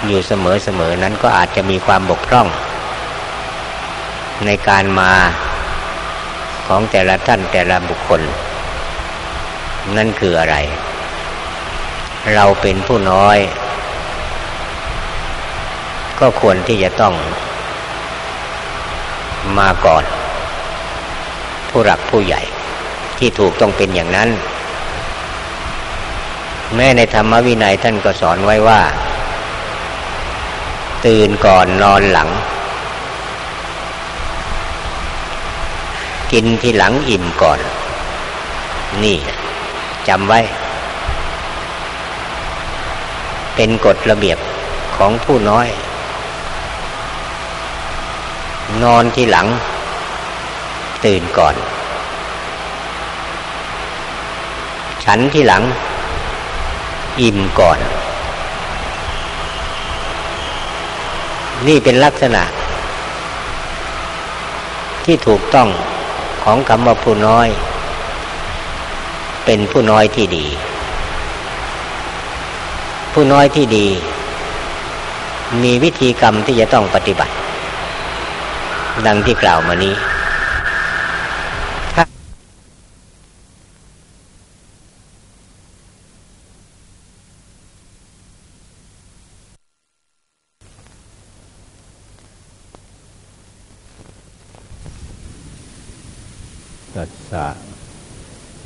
อยู่เสมอๆนั้นก็อาจจะมีความบกพร่อง ในการมา ของแต่ละท่านแต่ละบุคคล นั่นคืออะไร เราเป็นผู้น้อย ก็ควรที่จะต้องมาก่อน ผู้หลักผู้ใหญ่ที่ถูกต้องเป็นอย่างนั้น แม้ในธรรมวินัยท่านก็สอนไว้ว่า ตื่นก่อนนอนหลัง กินทีหลังอิ่มก่อน นี่จำไว้ เป็นกฎระเบียบของผู้น้อย นอนทีหลัง ตื่นก่อน ฉันที่หลัง อิ่มก่อน นี่เป็นลักษณะที่ถูกต้อง ของคำว่าผู้น้อย เป็นผู้น้อยที่ดี ผู้น้อยที่ดี มีวิธีกรรมที่จะต้องปฏิบัติ ดังที่กล่าวมานี้
ตัสสะ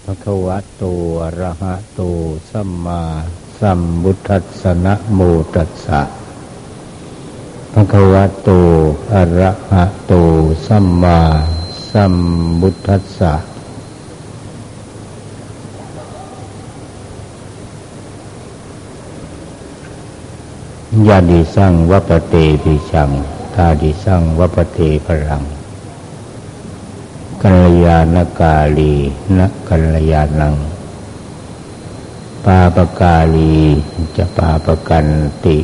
ภะ คะวะโตอะระหะโตสัมมาสัมพุทัสสนะโมตัสสะภะคะวะโตอะระหะโตสัมมาสัมพุทัสสะยาดิสังวัปเตปิชังทาดิสังวัปเตพรัง กัลยาณกาลีนักกัลยาณัง ปาปกาลีจะปาปกันติ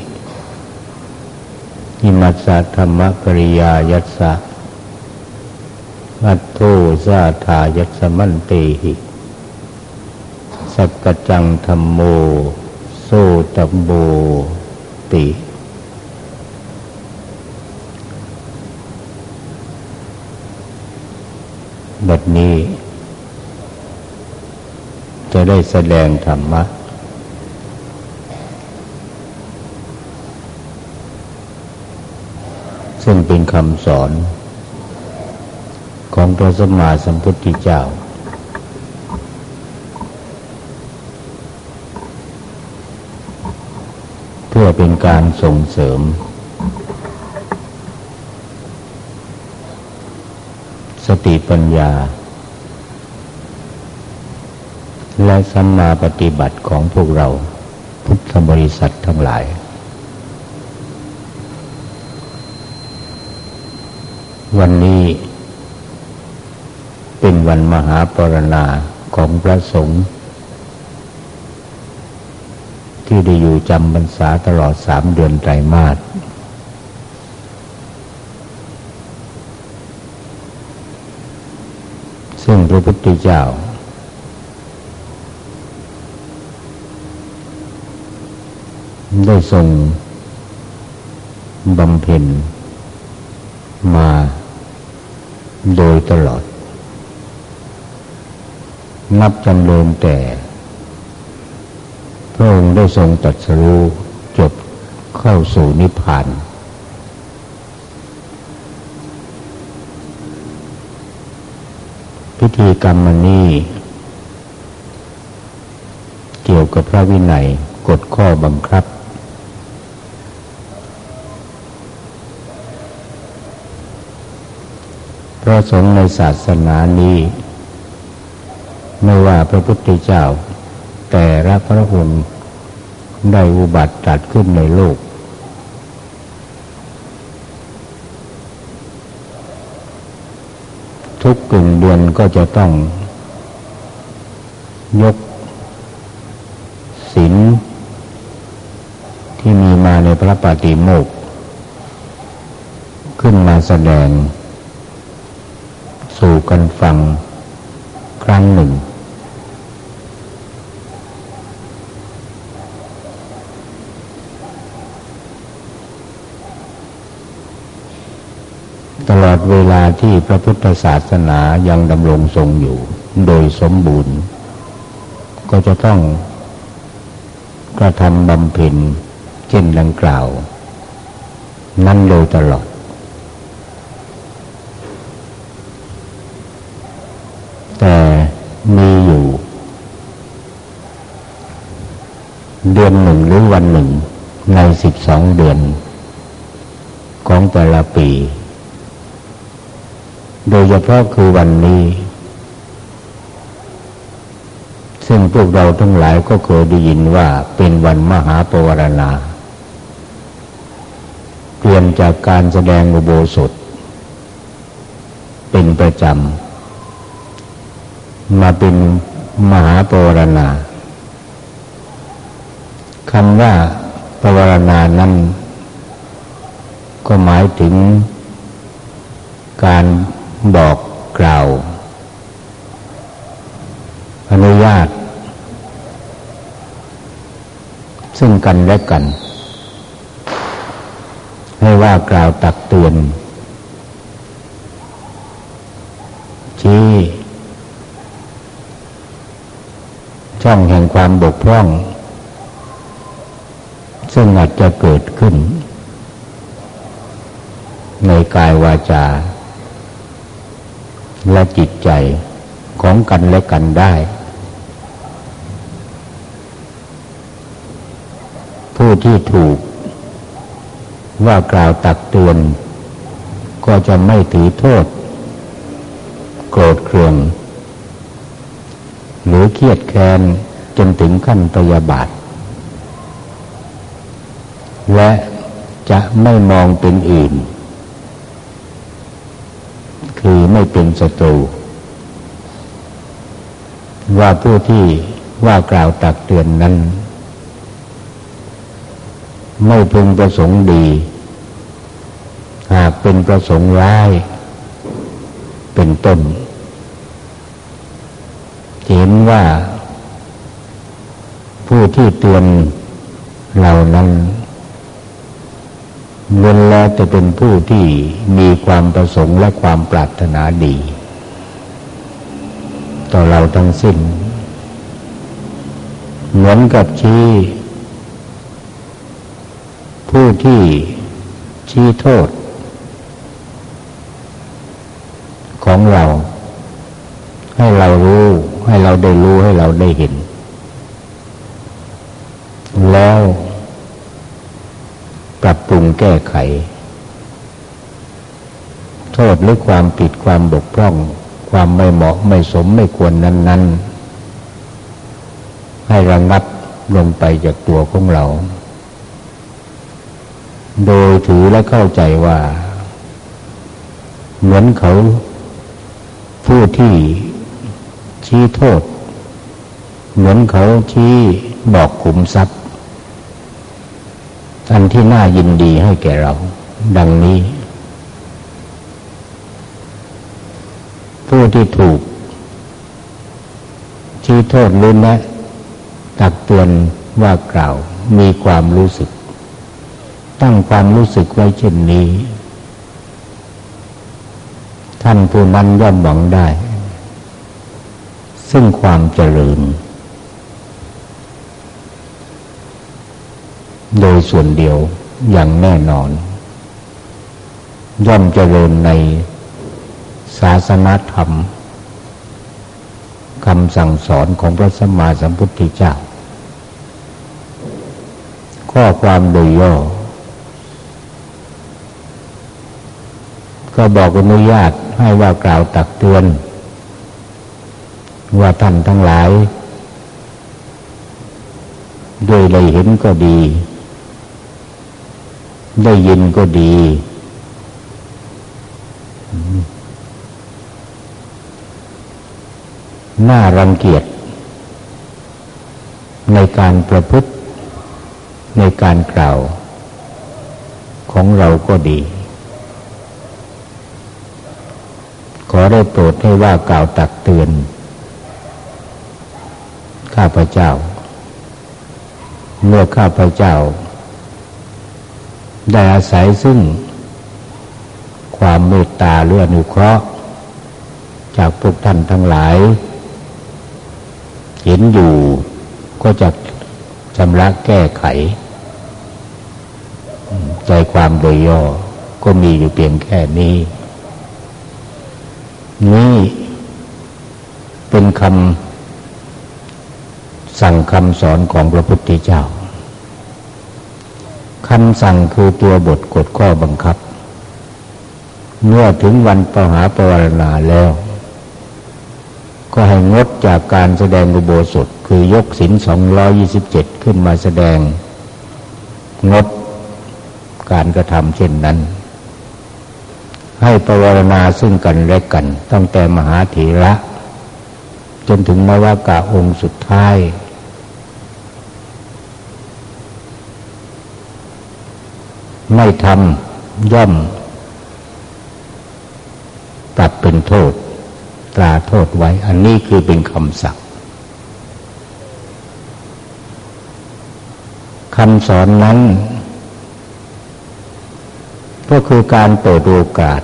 อิมัสสะธรรมปริยายัสสะอัตโทสาธายัสมันเตหิ สักจังธรรมโม โซตโบติ บัดนี้ จะได้แสดงธรรมะ ซึ่งเป็นคำสอน ของพระสมมาสัมพุทธเจ้า เพื่อเป็นการส่งเสริม สติปัญญา และสัมมาปฏิบัติของพวกเราพุทธบริษัททั้งหลาย วันนี้เป็นวันมหาปรณาของพระสงฆ์ที่ได้อยู่จำพรรษาตลอดสามเดือนไตรมาส ซึ่งพระพุทธเจ้า ได้ทรงบำเพ็ญมาโดยตลอด นับจำเริญแต่พระองค์ได้ทรงตัดสรู้จบเข้าสู่นิพพาน พิธีกรรมมันนี้เกี่ยวกับพระวินัยกฎข้อบังคับ พระสงฆ์ในศาสนานี้ ไม่ว่าพระพุทธเจ้า แต่ละพระองค์ได้อุบัติตัดขึ้นในโลก ทุกกลุ่มเดือนก็จะต้อง ยกศีลที่มีมาในพระปฏิโมกขึ้นมาแสดง สู่กันฟังครั้งหนึ่ง ดเวลาที่พระพุทธศาสนายังดำรงทรงอยู่ โดยสมบูรณ์ ก็จะต้องกระทำบำเพ็ญเช่นดังกล่าว นั่นโดยตลอด แต่มีอยู่ เดือนหนึ่งหรือวันหนึ่งในสิบสองเดือน ของแต่ละปี โดยเฉพาะคือวันนี้ ซึ่งพวกเราทั้งหลายก็เคยได้ยินว่าเป็นวันมหาปวารณา เปลี่ยนจากการแสดงอุโบสถ เป็นประจำ มาเป็นมหาปวารณาคำว่าปวารณานั้น ก็หมายถึงการ บอกกล่าว อนุญาต ซึ่งกันและกัน ให้ว่ากล่าวตักเตือน ชี้ช่องแห่งความบกพร่อง ซึ่งอาจจะเกิดขึ้น ในกายวาจา และจิตใจของกันและกันได้ ผู้ที่ถูก ว่ากล่าวตักเตือน ก็จะไม่ถือโทษ โกรธเคือง หรือเครียดแค้นจนถึงขั้นปยาบาท และจะไม่มองเป็นอื่น ไม่เป็นศัตรู ว่าผู้ที่ว่ากล่าวตักเตือนนั้น ไม่พึงประสงค์ดี หากเป็นประสงค์ร้าย เป็นต้นเห็นว่า ผู้ที่เตือนเหล่านั้น ล้วนแล้วจะเป็นผู้ที่มีความประสงค์และความปรารถนาดี ต่อเราทั้งสิ้น เหมือนกับชี้ ผู้ที่ชี้โทษ ของเรา ให้เรารู้ ให้เราได้รู้ให้เราได้เห็น แล้ว ปรับปรุงแก้ไข โทษหรือความผิดความบกพร่อง ความไม่เหมาะไม่สมไม่ควรนั้น ๆ ให้ระงับลงไปจากตัวของเรา โดยถือและเข้าใจว่า เหมือนเขา ผู้ที่ชี้โทษ เหมือนเขาชี้บอกขุมทรัพย์ อันที่น่ายินดีให้แก่เรา ดังนี้ ผู้ที่ถูก ชี้โทษรู้นะตักเตือนว่ากล่าวมีความรู้สึก ตั้งความรู้สึกไว้เช่นนี้ ท่านผู้นั้นย่อมหวังได้ ซึ่งความเจริญ โดยส่วนเดียวอย่างแน่นอน ย่อมเจริญในศาสนาธรรมคำสั่งสอนของพระสัมมาสัมพุทธเจ้า ข้อความโดยย่อ ก็บอกอนุญาตให้ว่ากล่าวตักเตือน ว่าท่านทั้งหลายด้วยได้เห็นก็ดี ได้ยินก็ดี น่ารังเกียจ ในการประพฤติในการกล่าว ของเราก็ดี ขอได้โปรดให้ว่ากล่าวตักเตือน ข้าพเจ้า เมื่อข้าพเจ้า ได้อาศัยซึ่ง ความเมตตาเลื่อนุเคราะห์ จากพวกท่านทั้งหลาย เห็นอยู่ก็จะชำระแก้ไข ใจความโดยย่อก็มีอยู่เพียงแค่นี้ นี่เป็นคำสั่งคำสอนของพระพุทธเจ้า คำสั่งคือตัวบทกฎข้อบังคับ เมื่อถึงวันประหาปวารณาแล้ว ก็ให้งดจากการแสดงอุโบสถคือยกศินสองร้อยี่สิบเจ็ดขึ้นมาแสดง งดการกระทำเช่นนั้น ให้ปวารณาซึ่งกันและกัน ตั้งแต่มหาเถระ จนถึงนวากาองค์สุดท้าย ไม่ทำย่อมปรับเป็นโทษ ตราโทษไว้ อันนี้คือเป็นคำสั่งคำสอนนั้น ก็คือการเปิดโอกาส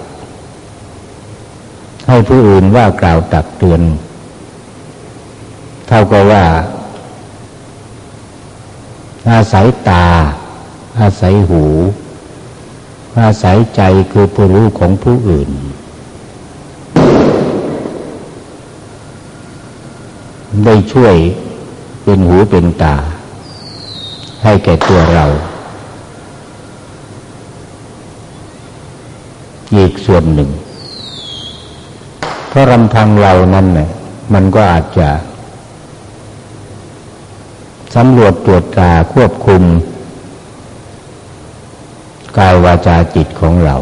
ให้ผู้อื่นว่ากล่าวตักเตือน เท่ากับว่า อาศัยตา อาศัยหู อาศัยใจคือผู้รู้ของผู้อื่น ได้ช่วยเป็นหูเป็นตา ให้แก่ตัวเราอีกส่วนหนึ่ง เพราะรำพังเรานั้นเนี่ยมันก็อาจจะสำรวจตรวจตราควบคุม กายวาจาจิตของเรา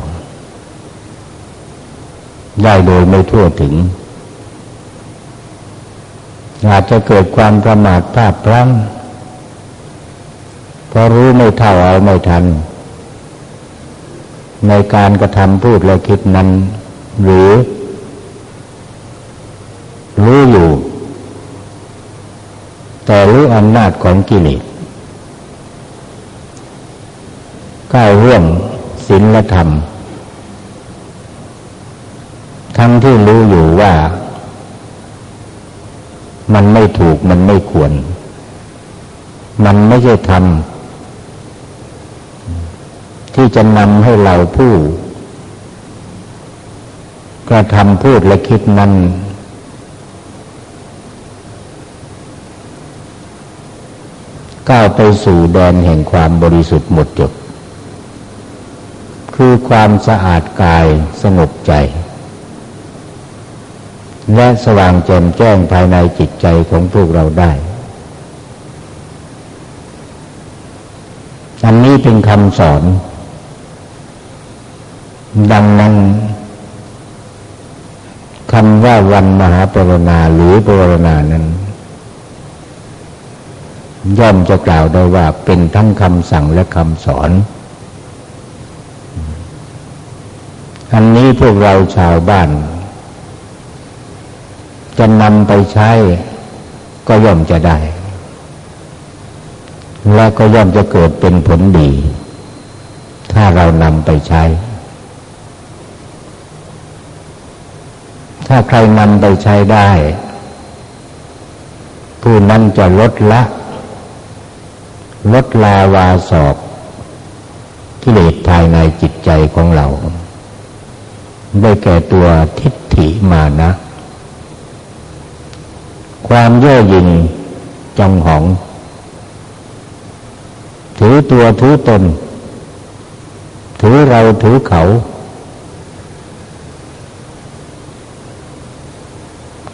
ได้โดยไม่ทั่วถึง อาจจะเกิดความประมาทพลาดพลั้งเพราะรู้ไม่เท่าเอาไม่ทัน ในการกระทำพูดและคิดนั้น หรือ รู้อยู่ แต่รู้อำนาจของกิเลส ก้าวร่วมศีลธรรม ทั้งที่รู้อยู่ว่า มันไม่ถูกมันไม่ควร มันไม่ใช่ทำที่จะนำให้เราผู้กระทำพูดและคิดนั้นก้าวไปสู่แดนแห่งความบริสุทธิ์หมดจด คือความสะอาดกายสงบใจ และสว่างแจ่มแจ้งภายในจิตใจของพวกเราได้อันนี้เป็นคำสอน ดังนั้นคำว่าวันมหาปรณาหรือปรณานั้น ย่อมจะกล่าวได้ว่าเป็นทั้งคำสั่งและคำสอน อันนี้พวกเราชาวบ้าน จะนำไปใช้ ก็ย่อมจะได้ และก็ย่อมจะเกิดเป็นผลดี ถ้าเรานำไปใช้ ถ้าใครนำไปใช้ได้ ผู้นั้นจะลดละ ลดลาวาสอบกิเลสภายในจิตใจของเรา ได้แก่ตัวทิฏฐิมานะ ความเย่อหยิ่งจองหอง ถือตัวถือตน ถือเราถือเขา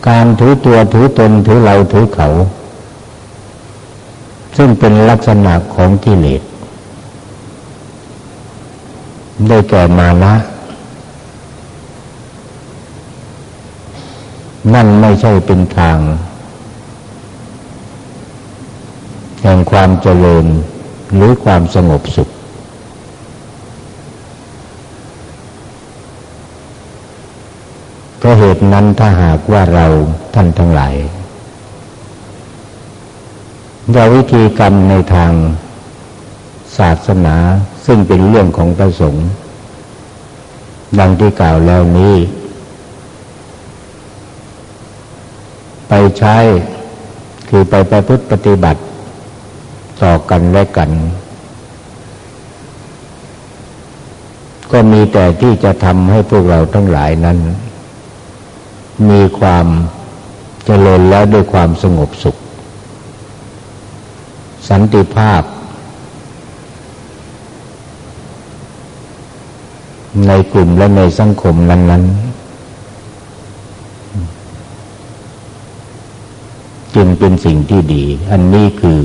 การถือตัวถือตน ถือเราถือเขา ซึ่งเป็นลักษณะของกิเลสได้แก่มานะ นั่นไม่ใช่เป็นทาง แห่งความเจริญหรือความสงบสุขเพราะเหตุนั้นถ้าหากว่าเราท่านทั้งหลายว่าวิธีกรรมในทางศาสนาซึ่งเป็นเรื่องของประสงค์ดังที่กล่าวแล้วนี้ ไปใช้ คือไปประพฤติปฏิบัติ ต่อกันและกัน ก็มีแต่ที่จะทำให้พวกเราทั้งหลายนั้น มีความเจริญแล้วด้วยความสงบสุข สันติภาพ ในกลุ่มและในสังคมนั้น ๆ จึงเป็นสิ่งที่ดี อันนี้คือ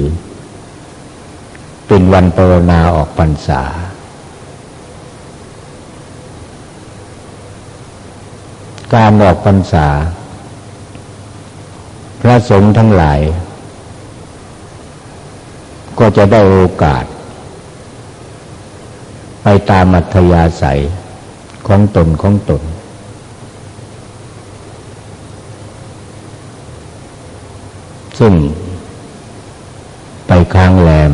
เป็นวันปรณาออกพรรษา การออกพรรษา พระสงฆ์ทั้งหลาย ก็จะได้โอกาส ไปตามอัธยาศัยของตนของตน ซึ่ง ไปค้างแรม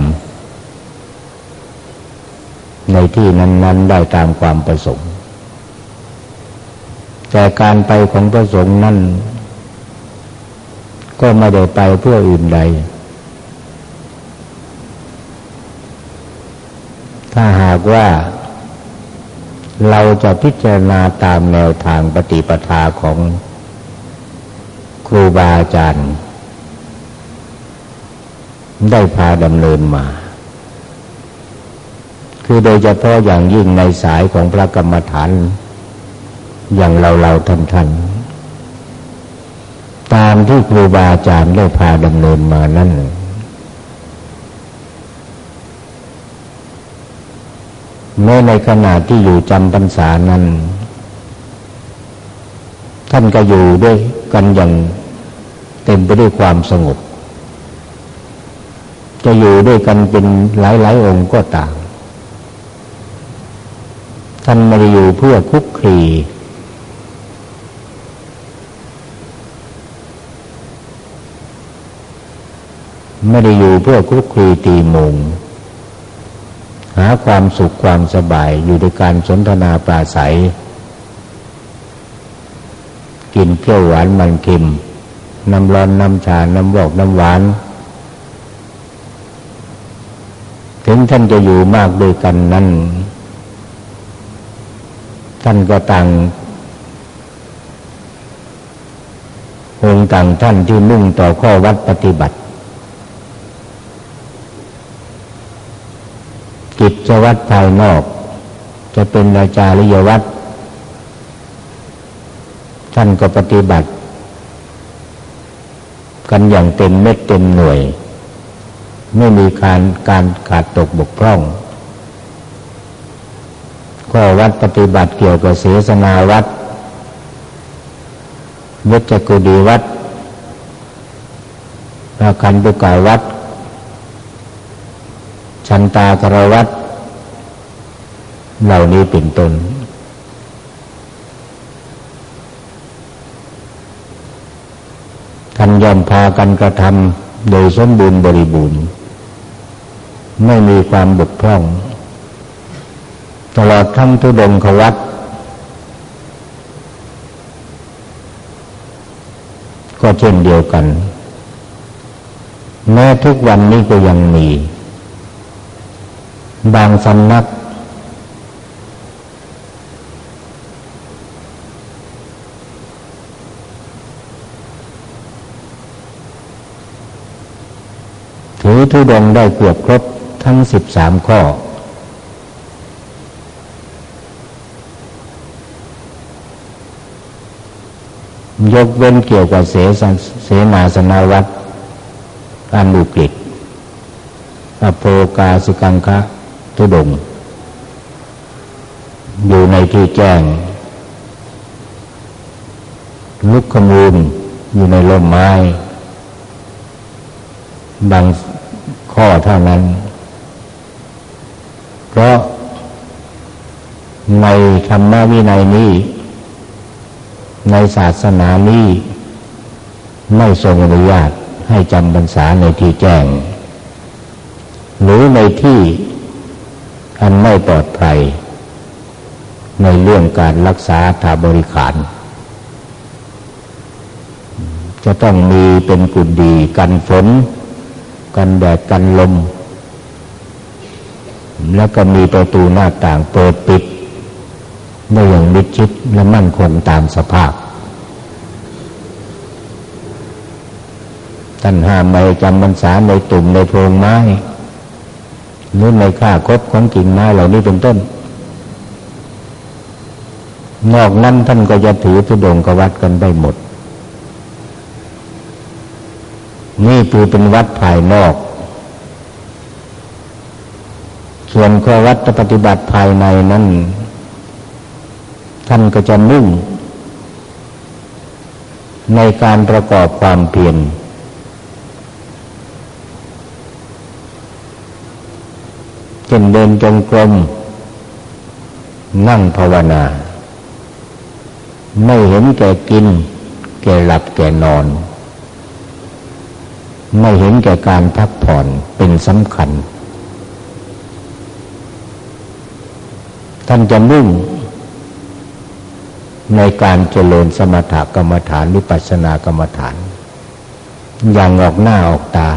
ในที่นั้น ๆ ได้ตามความประสงค์ แต่การไปของประสงค์นั้นก็ไม่ได้ไปเพื่ออื่นใด ถ้าหากว่าเราจะพิจารณาตามแนวทางปฏิปทาของครูบาอาจารย์ ได้พาดำเนินมา คือโดยเฉพาะอย่างยิ่งในสายของพระกรรมฐาน อย่างเราเราท่านท่านตามที่ครูบาอาจารย์ได้พาดำเนินมานั่นแม้ในขณะที่อยู่จำพรรษานั้น ท่านก็อยู่ด้วยกันอย่างเต็มไปด้วยความสงบ จะอยู่ด้วยกันเป็นหลายๆองค์ก็ต่างท่านไม่ได้อยู่เพื่อคุกคีไม่ได้อยู่เพื่อคุกคีตีมงหาความสุขความสบายอยู่ในการสนทนาปราศัย กินเคี่ยวหวานมันเค็มน้ำร้อนน้ำชา น้ำบอกน้ำหวาน ถึงท่านจะอยู่มากด้วยกันนั้นท่านก็ต่างองต่างท่านที่มุ่งต่อข้อวัดปฏิบัติ กิจวัตรภายนอก จะเป็นอาจาริยวัตรท่านก็ปฏิบัติ กันอย่างเต็มเม็ดเต็มหน่วย ไม่มีการการขาดตกบกพร่อง ก็วัดปฏิบัติเกี่ยวกับเสสนาวัดเวชกุดีวัดอาคันตุกาวัด ชันตากรวัตเหล่านี้เป็นต้นท่านยอมพากันกระทำโดยสมบูรณ์บริบูรณ์ ไม่มีความบกพร่อง ตลอดทั้งทุดงขวัตก็เช่นเดียวกัน แม้ทุกวันนี้ก็ยังมี บางสำนัก ถือทุดงได้เกือบครบ ทั้งสิบสามข้อ ยกเว้นเกี่ยวกับเสเสนาสนาวัตรอันดุกฤษอโภกาสิกังคะทุดง อยู่ในที่แจ้ง ลุกขมูลอยู่ในร่มไม้ บางข้อเท่านั้น เพราะในธรรมวินัยนี้ ในศาสนานี้ ไม่ทรงอนุญาตให้จำพรรษาในที่แจ้ง หรือในที่อันไม่ปลอดภัย ในเรื่องการรักษาถาบริขาร จะต้องมีเป็นกุฎดีกันฝน กันแดดกันลม แล้วก็มีประตูหน้าต่างเปิดปิดได้อย่างมิดชิดและมั่นคงตามสภาพ ท่านห้ามไม่จำพรรษาในตุ่มในโพรงไม้หรือในค่าคบของกิ่งไม้เหล่านี้เป็นต้น นอกนั้นท่านก็จะถือทุดงกวัดกันได้หมด นี่คือเป็นวัดภายนอก ส่วนข้อวัดปฏิบัติภายในนั้น ท่านก็จะมุ่ง ในการประกอบความเปลี่ยนเช่นเดินจงกรม นั่งภาวนา ไม่เห็นแก่กิน แก่หลับแก่นอน ไม่เห็นแก่การพักผ่อนเป็นสำคัญ ท่านจะมุ่ง ในการเจริญสมถกรรมฐานหรือปัสนากรรมฐาน อย่างออกหน้าออกตา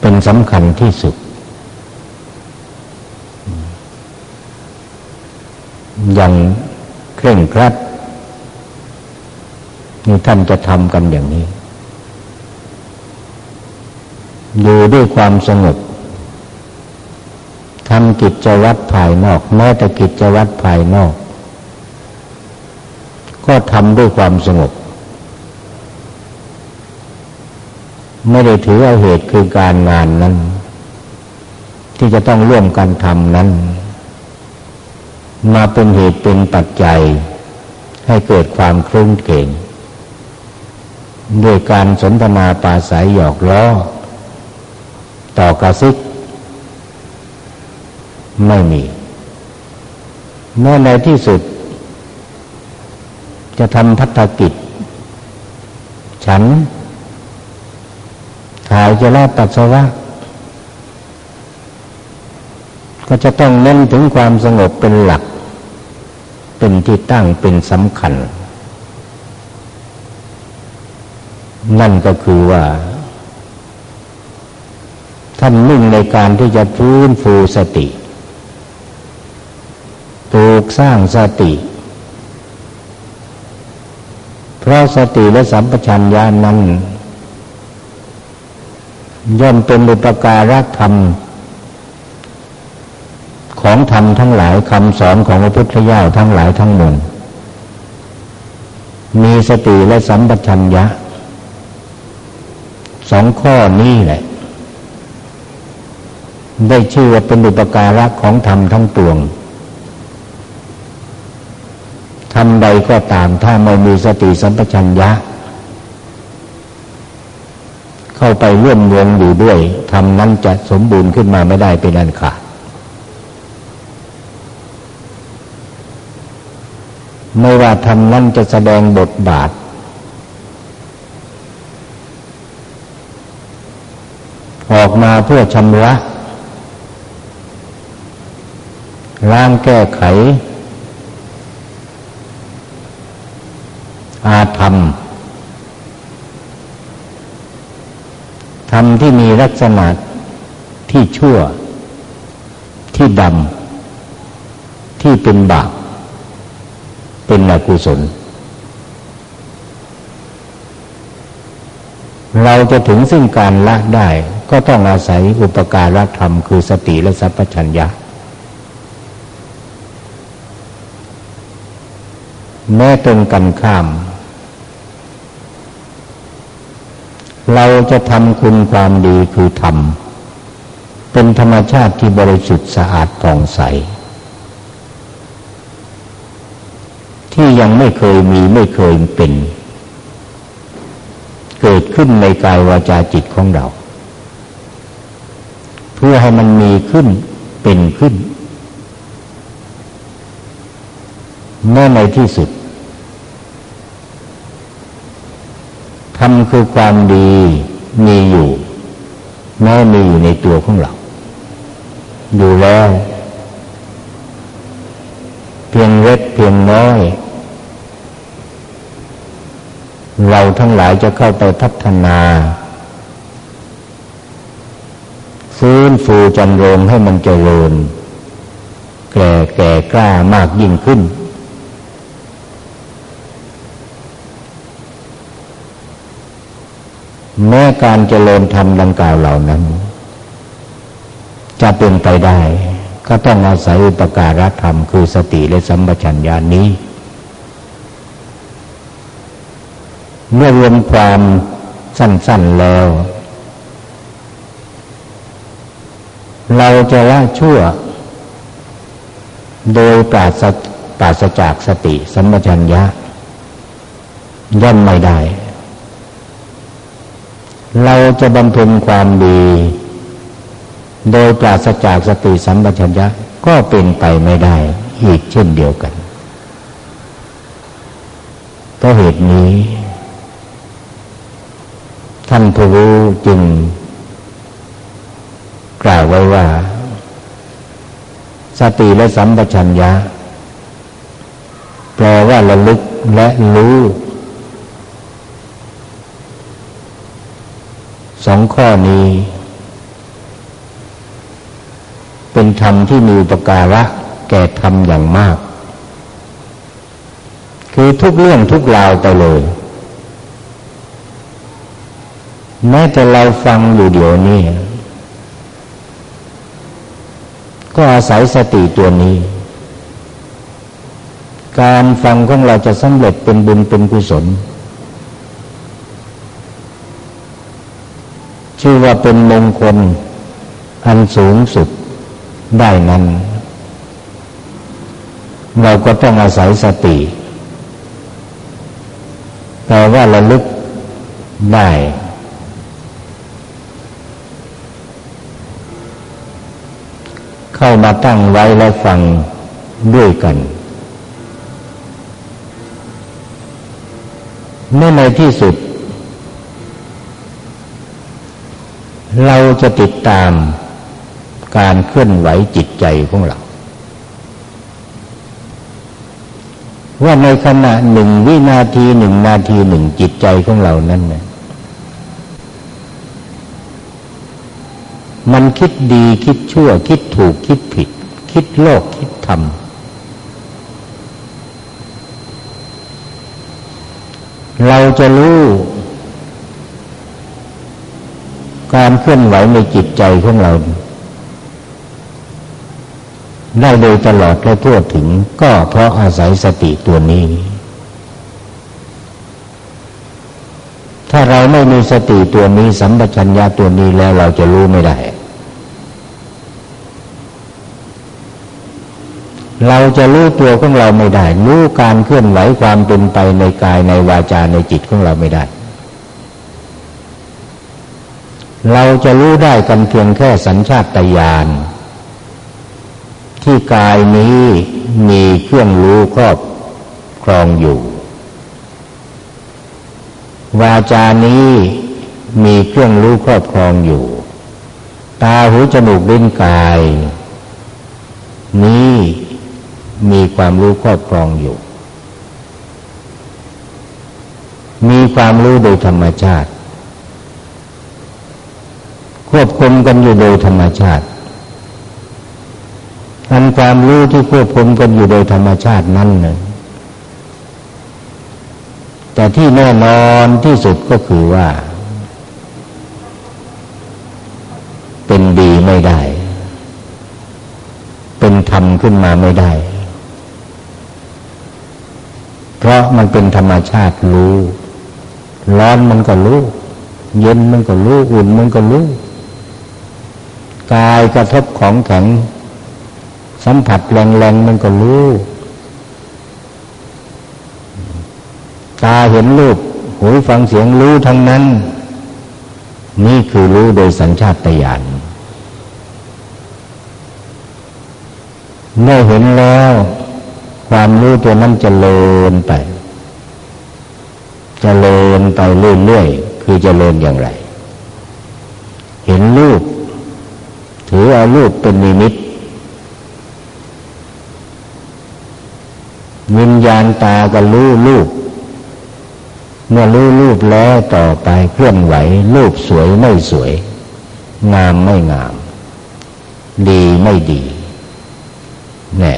เป็นสำคัญที่สุด อย่างเคร่งครัดนี่ท่านจะทำกันอย่างนี้ อยู่ด้วยความสงบ ทำกิจวัตรภายนอก แม้แต่กิจวัตรภายนอก ก็ทำด้วยความสงบ ไม่ได้ถือเอาเหตุคือการงานนั้น ที่จะต้องร่วมกันทำนั้น มาเป็นเหตุเป็นปัจจัย ให้เกิดความคลุ้งเก่งด้วยการสนทนาปาศัยหยอกล้อ ต่อกระซิก ไม่มี เมื่อในที่สุด จะทำพัฒกิจ ฉันถ่ายจะลาปัสสาวะ ก็จะต้องเน้นถึงความสงบเป็นหลัก เป็นที่ตั้งเป็นสำคัญ นั่นก็คือว่าท่านมุ่งในการที่จะฟื้นฟูสติ กสร้างสติ เพราะสติและสัมปชัญญะนั้น ย่อมเป็นอุปการะธรรม ของธรรมทั้งหลายคำสอนของพระพุทธเจ้าทั้งหลายทั้งมวลมีสติและสัมปชัญญะสองข้อนี้แหละ ได้ชื่อว่าเป็นอุปการะของธรรมทั้งปวง ทำใดก็ตามถ้าไม่มีสติสัมปชัญญะ เข้าไปร่วมวงอยู่ด้วยทำนั้นจะสมบูรณ์ขึ้นมาไม่ได้เป็นอันขาดไม่ว่าทำนั้นจะแสดงบทบาท ออกมาเพื่อชำระล้างแก้ไข อาธรรม ธรรมที่มีลักษณะที่ชั่ว ที่ดำ ที่เป็นบาป เป็นอกุศล เราจะถึงซึ่งการละได้ ก็ต้องอาศัยอุปการะธรรม คือสติและสัพพัญญะแม้ตรงกันข้าม เราจะทำคุณความดีคือทำเป็นธรรมชาติที่บริสุทธิ์สะอาดผ่องใส ที่ยังไม่เคยมีไม่เคยเป็น เกิดขึ้นในกายวาจาจิตของเรา เพื่อให้มันมีขึ้นเป็นขึ้นเมื่อในที่สุด ทำคือความดีมีอยู่ แม้มีอยู่ในตัวของเรา อยู่แล้ว เพียงเล็กเพียงน้อย เราทั้งหลายจะเข้าไปพัฒนาฟื้นฟูจันโรงให้มันเจริญ แก่แก่กล้ามากยิ่งขึ้น แม้การเจริญธรรมดังกล่าวเหล่านั้น จะเป็นไปได้ ก็ต้องอาศัยอุปการะธรรมคือสติและสัมปชัญญะนี้ เมื่อรวมความสั้น ๆแล้ว เราจะละชั่ว โดยปราศปราศจากสติสัมปชัญญะย่อมไม่ได้ เราจะบำเพ็ญความดี โดยปราศจากสติสัมปชัญญะก็เป็นไปไม่ได้อีกเช่นเดียวกันเพราะเหตุนี้ ท่านผู้รู้จึง กล่าวไว้ว่า สติและสัมปชัญญะแปลว่าระลึกและรู้ สองข้อนี้ เป็นธรรมที่มีอุปการะแก่ธรรมอย่างมาก คือทุกเรื่องทุกราวไปเลย แม้แต่เราฟังอยู่เดี๋ยวนี้ ก็อาศัยสติตัวนี้ การฟังของเราจะสำเร็จเป็นบุญเป็นกุศล ชื่อว่าเป็นมงคลอันสูงสุดได้นั้น เราก็ต้องอาศัยสติ แต่ว่าระลึกได้ เข้ามาตั้งไว้แล้วฟังด้วยกันเมื่อในที่สุด เราจะติดตามการเคลื่อนไหวจิตใจของเรา ว่าในขณะหนึ่งวินาทีหนึ่งนาทีหนึ่งจิตใจของเรานั้นเนี่ยมันคิดดีคิดชั่ว คิดถูกคิดผิด คิดโลกคิดธรรมเราจะรู้ การเคลื่อนไหวในจิตใจของเรา ได้โดยตลอดและทั่วถึง ก็เพราะอาศัยสติตัวนี้ ถ้าเราไม่มีสติตัวนี้ สัมปชัญญะตัวนี้แล้วเราจะรู้ไม่ได้ เราจะรู้ตัวของเราไม่ได้ รู้การเคลื่อนไหวความเป็นไปในกายในวาจาในจิตของเราไม่ได้ เราจะรู้ได้กันเพียงแค่สัญชาตญาณที่กายนี้มีเครื่องรู้ครอบครองอยู่ วาจานี้มีเครื่องรู้ครอบครองอยู่ ตาหูจมูกลิ้นกาย นี้มีความรู้ครอบครองอยู่ มีความรู้โดยธรรมชาติ ควบคุมกันอยู่โดยธรรมชาติอันความรู้ที่ควบคุมกันอยู่โดยธรรมชาตินั้นเนยแต่ที่แน่นอนที่สุดก็คือว่า เป็นดีไม่ได้ เป็นธรรมขึ้นมาไม่ได้ เพราะมันเป็นธรรมชาติรู้ ร้อนมันก็รู้ เย็นมันก็รู้ อุ่นมันก็รู้ กายกระทบของแข็ง สัมผัสแรงๆมันก็รู้ ตาเห็นรูปหูฟังเสียงรู้ทั้งนั้น นี่คือรู้โดยสัญชาตญาณเมื่อเห็นแล้ว ความรู้ตัวนั้นจเจริญไปจเจริญไปเรื่อยๆคือจเจริญอย่างไร เห็นรูป อเอารูปเป็นนิมิต วิญญาณตาก็รู้รูป เมื่อรู้รูปแล้วต่อไปเคลื่อนไหว รูปสวยไม่สวย งามไม่งาม ดีไม่ดีแน่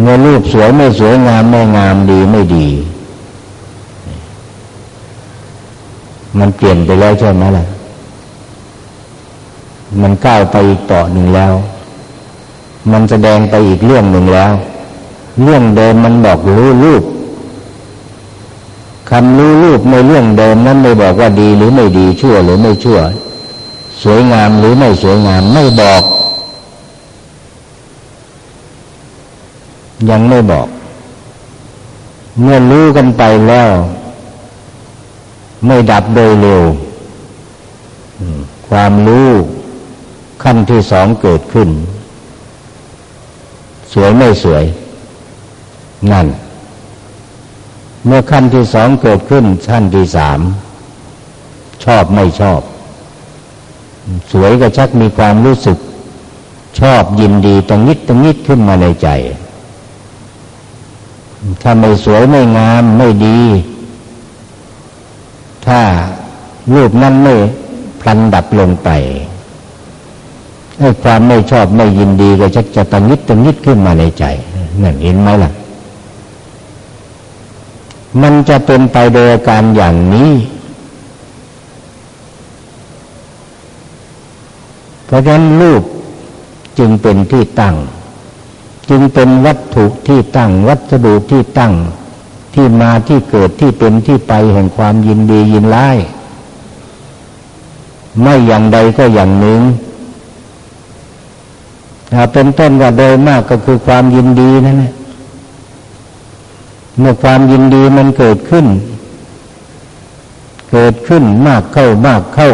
เมื่อรูปสวยไม่สวยงามไม่งามดีไม่ดี มันเปลี่ยนไปแล้วใช่ไหมล่ะ มันก้าวไปอีกต่อหนึ่งแล้ว มันแสดงไปอีกเรื่องหนึ่งแล้ว เรื่องเดิมมันบอกรู้รูปคำรู้รูปในเรื่องเดิมนั้นไม่บอกว่าดีหรือไม่ดีชั่วหรือไม่ชั่ว สวยงามหรือไม่สวยงามไม่บอก ยังไม่บอก เมื่อรู้กันไปแล้ว ไม่ดับโดยเร็ว ความรู้ ขั้นที่สองเกิดขึ้น สวยไม่สวย นั่น เมื่อขั้นที่สองเกิดขึ้น ขั้นที่สาม ชอบไม่ชอบ สวยก็ชักมีความรู้สึก ชอบยินดีตรงนิดตรงนิดขึ้นมาในใจ ถ้าไม่สวยไม่งามไม่ดี ถ้ารูปนั้นไม่พลันดับลงไป ให้ความไม่ชอบไม่ยินดีก็จะจะตังยิดตังยิดขึ้นมาในใจนั่นเห็นไหมล่ะ มันจะเป็นไปโดยการอย่างนี้ เพราะฉะนั้นรูปจึงเป็นที่ตั้ง จึงเป็นวัตถุที่ตั้ง วัสดุที่ตั้งที่มาที่เกิดที่เป็นที่ไปแห่งความยินดียินร้าย ไม่อย่างใดก็อย่างหนึ่ง เป็นต้นว่าโดยมากก็คือความยินดีนั่นแหละเมื่อความยินดีมันเกิดขึ้น เกิดขึ้นมากเข้ามากเข้า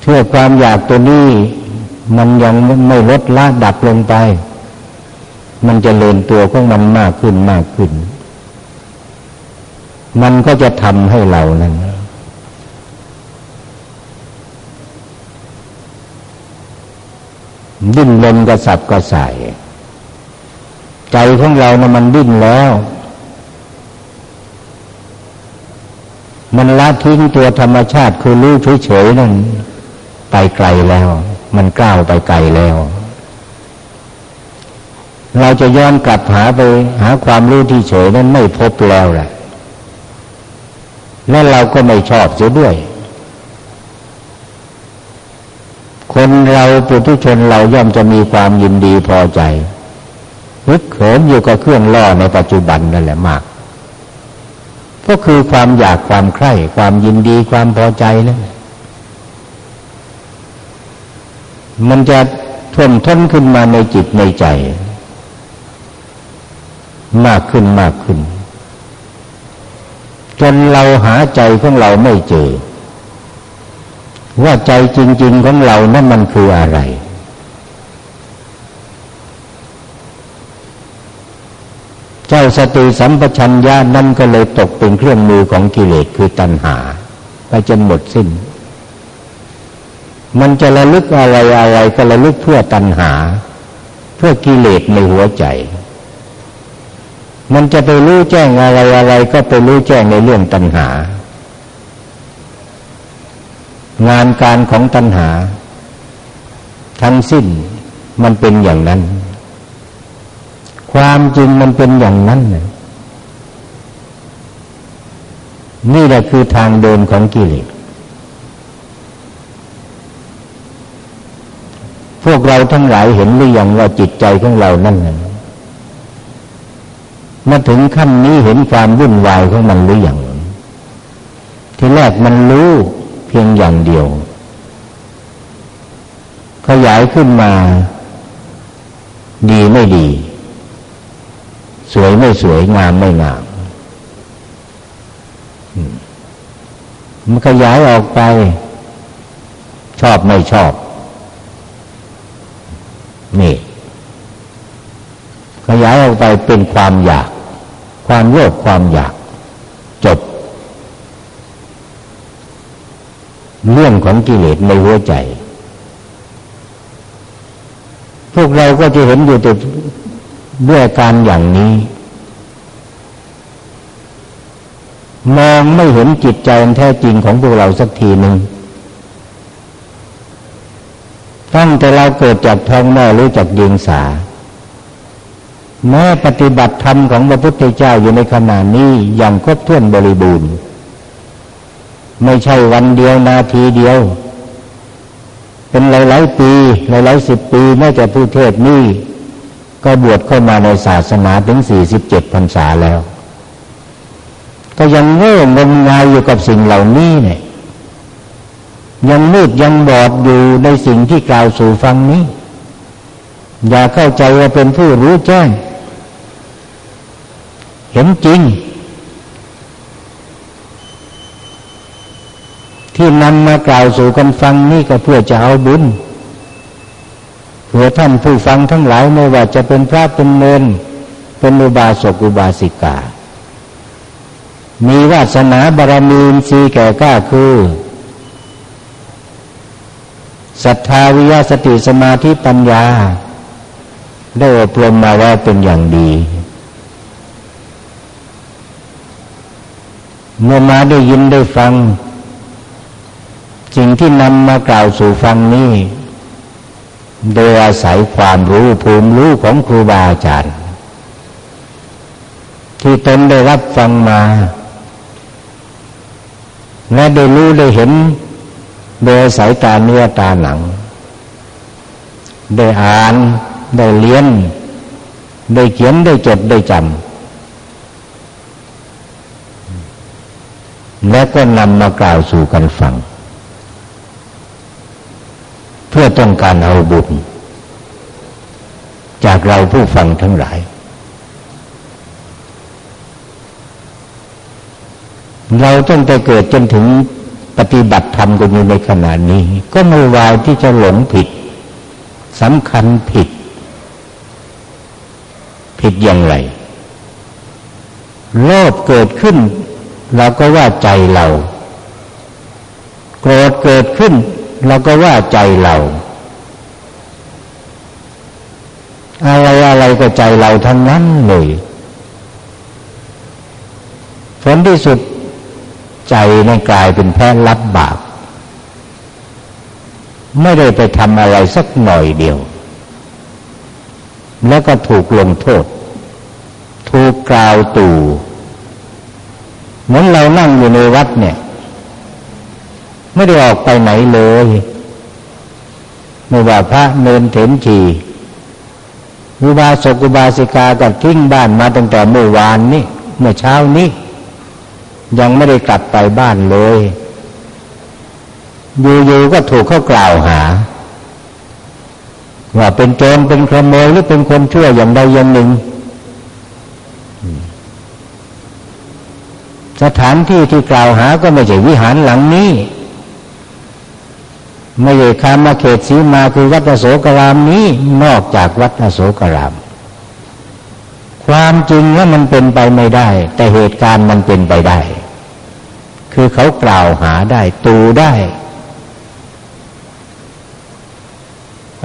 เพื่อความอยากตัวนี้ มันยังไม่ลดละดับลงไป มันจะเลินตัวของมันมากขึ้นมากขึ้น มันก็จะทำให้เรานั้นดิ้นรนกระสับกระส่ายใจของเรานะ่ะมันดิ้นแล้ว มันละทิ้งตัวธรรมชาติคือรู้เฉยๆนั่นไปไกลแล้ว มันก้าวไปไกลแล้ว เราจะย้อนกลับหาไปหาความรู้ที่เฉยนั้นไม่พบแล้วแหละและเราก็ไม่ชอบเสียด้วย คนเราปุถุชนเราย่อมจะมีความยินดีพอใจฮึกเขิมอยู่กับเครื่องล่อในปัจจุบันนั่นแหละมาก ก็คือความอยากความใคร่ ความยินดีความพอใจนั่นมันจะท่วมท้นขึ้นมาในจิตในใจ มากขึ้นมากขึ้น จนเราหาใจของเราไม่เจอ ว่าใจจริง ๆ ของเรานั้นมันคืออะไร เจ้าสติสัมปชัญญะนั่นก็เลยตกเป็นเครื่องมือของกิเลสคือตัณหา ไปจนหมดสิ้น มันจะระลึกอะไรอะไรก็ระลึกเพื่อตัณหา เพื่อกิเลสในหัวใจ มันจะไปรู้แจ้งอะไรอะไรก็ไปรู้แจ้งในเรื่องตัณหา งานการของตัณหา ทั้งสิ้นมันเป็นอย่างนั้น ความจริงมันเป็นอย่างนั้นนี่แหละคือทางเดินของกิเลสพวกเราทั้งหลายเห็นหรือยังว่าจิตใจของเรานั่น มาถึงขั้นนี้เห็นความวุ่นวายของมันหรือยังทีแรกมันรู้เพียงอย่างเดียว ขยายขึ้นมา ดีไม่ดี สวยไม่สวยงามไม่งามมันขยายออกไป ชอบไม่ชอบ นี่ ขยายออกไปเป็นความอยาก ความโลภความอยากจบ เรื่องของกิเลสในหัวใจ พวกเราก็จะเห็นอยู่แต่ด้วยการอย่างนี้ มองไม่เห็นจิตใจแท้จริงของพวกเราสักทีหนึ่งตั้งแต่เราเกิดจากท้องแม่รู้จักยิงสา แม้ปฏิบัติธรรมของพระพุทธเจ้าอยู่ในขณะนี้อย่างครบถ้วนบริบูรณ์ ไม่ใช่วันเดียวนาทีเดียว เป็นหลาย ๆ ปีหลาย ๆ สิบปีแม้แต่ผู้เทศนี่ก็บวชเข้ามาในศาสนาถึงสี่สิบเจ็ดพรรษาแล้ว ก็ยังโง่งมงายอยู่กับสิ่งเหล่านี้เนี่ยยังมืดยังบอดอยู่ในสิ่งที่กล่าวสู่ฟังนี้ อย่าเข้าใจว่าเป็นผู้รู้แจ้ง ห็นจริง ที่นำมากล่าวสู่กันฟังนี่ก็เพื่อจะเอาบุญเพื่อท่านผู้ฟังทั้งหลายไม่ว่าจะเป็นพระเป็นเนนเป็นอุบาสกอุบาสิกา มีวาสนาบารมีสีแก่กล้าคือศรัทธาวิยาสติสมาธิปัญญา ได้อบรมมาว่าเป็นอย่างดี เมื่อมาได้ยินได้ฟัง สิ่งที่นำมากล่าวสู่ฟังนี้โดยอาศัยความรู้ภูมิรู้ของครูบาอาจารย์ ที่ตนได้รับฟังมา และได้รู้ได้เห็น โดยสาศัยตาเนื้อตาหนัง ได้อ่าน ได้เรียน ได้เขียนได้จดได้จำ และก็นำมากล่าวสู่กันฟัง เพื่อต้องการเอาบุญ จากเราผู้ฟังทั้งหลาย เราตั้งแต่เกิดจนถึงปฏิบัติธรรมกันอยู่ในขณะนี้ ก็ไม่วายที่จะหลงผิดสำคัญผิด ผิดอย่างไรโลภเกิดขึ้น เราก็ว่าใจเรา โกรธเกิดขึ้น เราก็ว่าใจเรา อะไรอะไรก็ใจเราทั้งนั้นเลยผลที่สุดใจในกลายเป็นแพ้รับบาปไม่ได้ไปทำอะไรสักหน่อยเดียว แล้วก็ถูกลงโทษ ถูกกล่าวตู่ เหมือนเรานั่งอยู่ในวัดเนี่ย ไม่ได้ออกไปไหนเลยไม่ว่าพระเนินเถนชีอุบาสกุบาสิกาก็ทิ้งบ้านมาตั้งแต่เมื่อวานนี้เมื่อเช้านี้ ยังไม่ได้กลับไปบ้านเลยอยู่ๆก็ถูกเขากล่าวหา ว่าเป็นโจรเป็นขโมยหรือเป็นคนชั่วอย่างใดอย่างหนึ่ง สถานที่ที่กล่าวหาก็ไม่ใช่วิหารหลังนี้ ไม่ใช่คามาเขตสีมาคือวัดอโศกรามนี้นอกจากวัดอโศกราม ความจริงว่ามันเป็นไปไม่ได้ แต่เหตุการณ์มันเป็นไปได้ คือเขากล่าวหาได้ ตูได้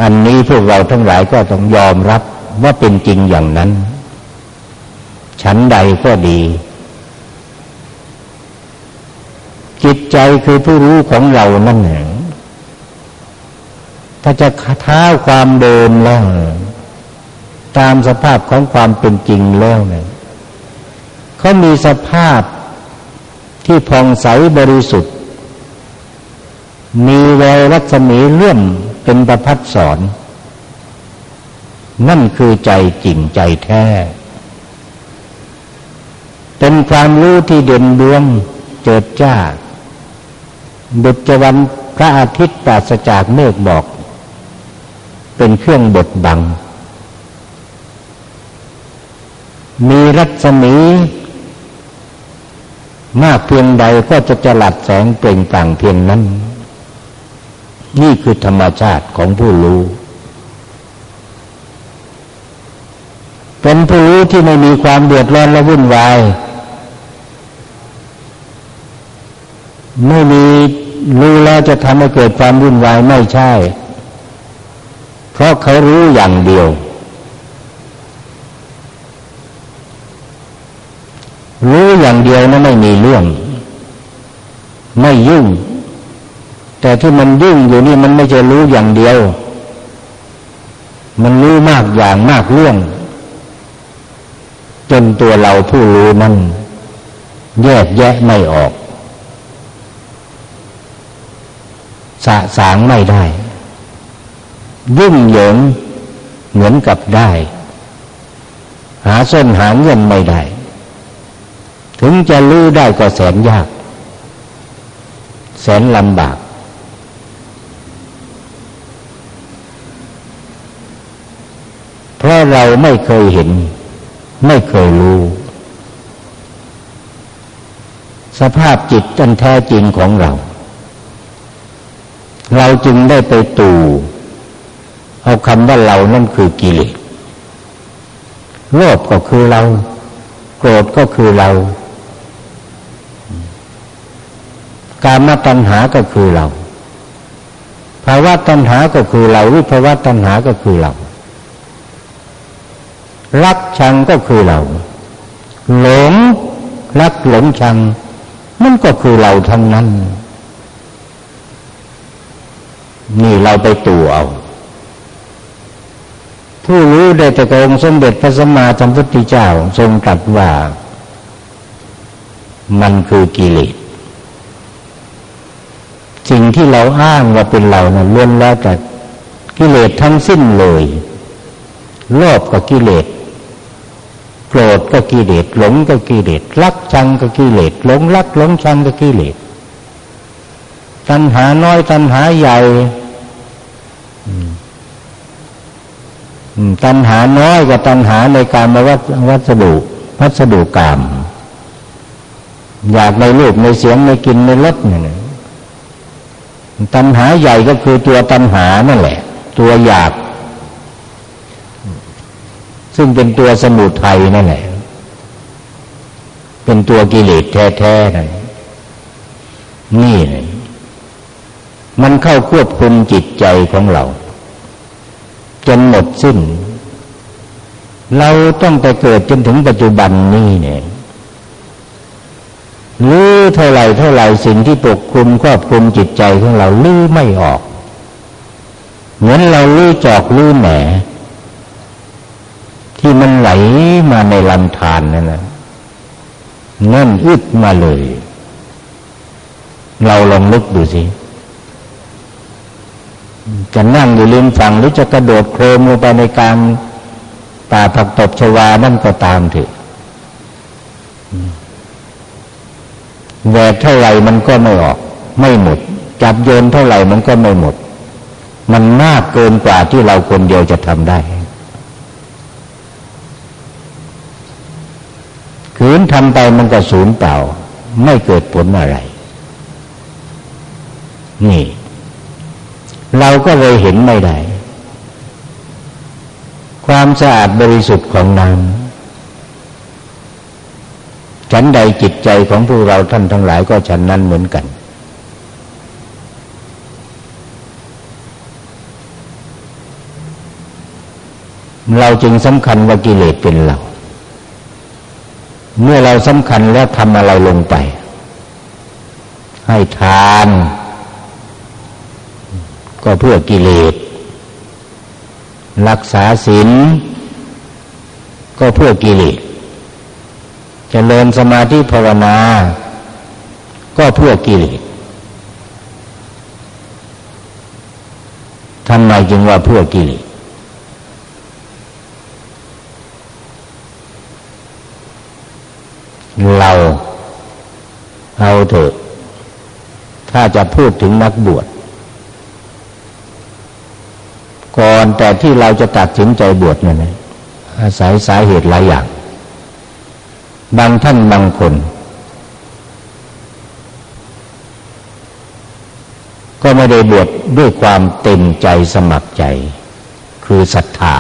อันนี้พวกเราทั้งหลายก็ต้องยอมรับว่าเป็นจริงอย่างนั้นฉันใดก็ดี จิตใจคือผู้รู้ของเรานั่นเองถ้าจะท้าความเดิมแล้ว ตามสภาพของความเป็นจริงแล้วเนี่ยเขามีสภาพที่ผ่องใสบริสุทธิ์ มีแววรัศมีเลื่อมเป็นประพัดสอน นั่นคือใจจริงใจแท้ เป็นความรู้ที่เด่นดวงเจิดจ้า ดุจวันพระอาทิตย์ปราศจากเมฆบอก เป็นเครื่องบดบัง มีรัศมีมากเพียงใดก็จะจลัดแสงเปล่งปลั่งเพียงนั้น นี่คือธรรมชาติของผู้รู้ เป็นผู้รู้ที่ไม่มีความเดือดร้อนและวุ่นวาย ไม่มี รู้แล้วจะทำให้เกิดความวุ่นวายไม่ใช่ เพราะเขารู้อย่างเดียว รู้อย่างเดียวนะไม่มีเรื่อง ไม่ยุ่ง แต่ที่มันยุ่งอยู่นี่มันไม่ใช่รู้อย่างเดียว มันรู้มากอย่างมากเรื่อง จนตัวเราผู้รู้นั้นแยกแยะไม่ออก สะสางไม่ได้ ยุ่งเหยิงเหมือนกับได้ หาเส้นหาเงินไม่ได้ ถึงจะรู้ได้ก็แสนยาก แสนลำบากเพราะเราไม่เคยเห็น ไม่เคยรู้ สภาพจิตอันแท้จริงของเรา เราจึงได้ไปตู่เอาคำว่าเรานั่นคือกิเลสโลภก็คือเรา โกรธก็คือเรา การมาตัณหาก็คือเราภาวะตัณหาก็คือเราวิภาวะตัณหาก็คือเรา รักชังก็คือเรา หลงรักหลงชัง มันก็คือเราทั้งนั้น นี่เราไปตัวเอา ผู้รู้ได้แต่องค์สมเด็จพระสัมมาสัมพุทธเจ้าทรงตรัสว่า มันคือกิเลสสิ่งที่เราอ้างว่าเป็นเรานะ่ะล้วนแล้วแต่กิเลสทั้งสิ้นเลยโลภก็กิเลสโกรธก็กิเลสหลงก็กิเลสรักชังก็กิเลสหลงรักหลงชังก็กิเลส ตัณหาน้อยตัณหาใหญ่ตัณหาน้อยกับตัณหาในการมาวัวัสดุวัสดุกรรมอยากในรูปในเสียงในกินในรสเนี่ยตัณหาใหญ่ก็คือตัวตัณหานั่นแหละ ตัวอยาก ซึ่งเป็นตัวสมุทัยนั่นแหละ เป็นตัวกิเลสแท้ๆนั่นนี่เลย มันเข้าควบคุมจิตใจของเรา จนหมดสิ้น เราต้องไปเกิดจนถึงปัจจุบันนี้เนี่ยลื้อเท่าไรเท่าไรสิ่งที่ปกคลุมครอบคลุมจิตใจของเราลื้อไม่ออก เหมือนเราลื้อจอกลื้อแหนที่มันไหลมาในลำธารนั่นนะนั่นอึดมาเลย เราลองนึกดูสิ จะนั่งอยู่ริมฝั่งหรือจะกระโดดโครมลงไปในกลางป่าผักตบชวานั่นก็ตามเถอะแหวกเท่าไหร่มันก็ไม่ออก ไม่หมด จับโยนเท่าไหร่มันก็ไม่หมด มันมากเกินกว่าที่เราคนเดียวจะทำได้ขืนทำไปมันก็สูญเปล่า ไม่เกิดผลอะไร นี่ เราก็เลยเห็นไม่ได้ ความสะอาดบริสุทธิ์ของน้ำฉันใดจิตใจของพวกเราท่านทั้งหลายก็ฉันนั้นเหมือนกัน เราจึงสำคัญว่ากิเลสเป็นเรา เมื่อเราสำคัญแล้วทำอะไรลงไป ให้ทาน ก็เพื่อกิเลส รักษาศีลก็เพื่อกิเลสจริญสมาธิภาวนา ก็เพื่อกิเลสทำไมจึงว่าเพื่อกิเลสเราเอาเถอะ ถ้าจะพูดถึงนักบวช ก่อนแต่ที่เราจะตัดสินใจบวชเนี่ยอาศัยสาเหตุหลายอย่าง บางท่านบางคน ก็ไม่ได้บวชดด้วยความเต็มใจสมัครใจ คือศรัทธา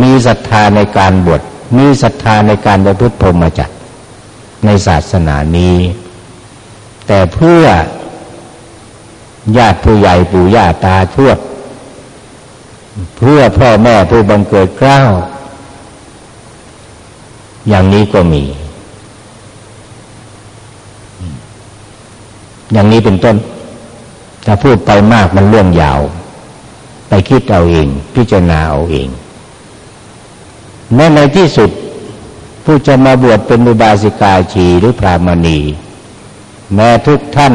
มีศรัทธาในการบวชมีศรัทธาในการประพฤติพรหมจรรย์ในศาสนานี้ แต่เพื่อ ญาติผู้ใหญ่ปู่ย่าตาทวด เพื่อพ่อแม่ผู้บังเกิดเกล้า อย่างนี้ก็มี อย่างนี้เป็นต้นถ้าพูดไปมากมันเรื่องยาว ไปคิดเอาเอง พิจารณาเอาเองแม้ในที่สุด ผู้จะมาบวชเป็นอุบาสิกาชีหรือพรามณี แม้ทุกท่าน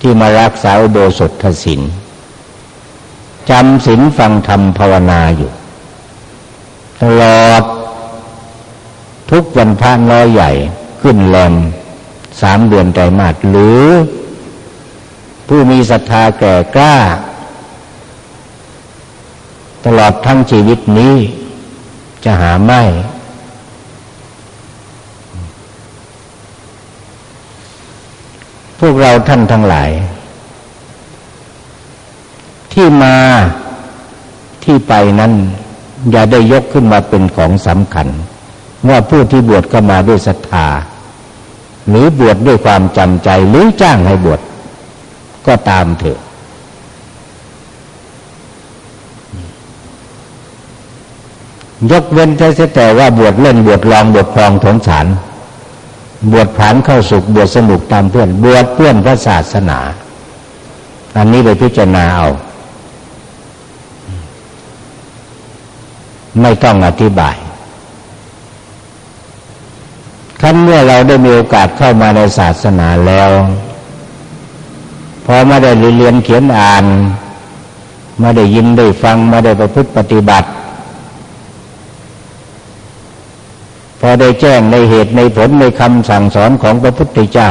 ที่มารักษาอุโบสถศินจำศีลฟังธรรมภาวนาอยู่ ตลอด ทุกวันพระน้อยใหญ่ขึ้นแรมสามเดือนไตรมาสหรือ ผู้มีศรัทธาแก่กล้า ตลอดทั้งชีวิตนี้จะหาไม่ พวกเราท่านทั้งหลาย ที่มาที่ไปนั้น อย่าได้ยกขึ้นมาเป็นของสำคัญ ว่าผู้ที่บวชก็มาด้วยศรัทธา หรือบวชดด้วยความจำใจหรือจ้างให้บวชก็ตามเถอะ ยกเว้นแต่แต่ว่าบวชเล่นบวชลองบวชคลองถงสาร บวชผานเข้าสุขบวชสนุกตามเพื่อน บวชเพื่อนพระศาสนา อันนี้ไปพิจารณาเอา ไม่ต้องอธิบายขั้นเมื่อเราได้มีโอกาสเข้ามาในศาสนาแล้วพอมาได้เรียนเขียนอ่านมาได้ยินได้ฟังมาได้ประพฤติปฏิบัติ พอได้แจ้งในเหตุในผลในคำสั่งสอนของพระพุทธเจ้า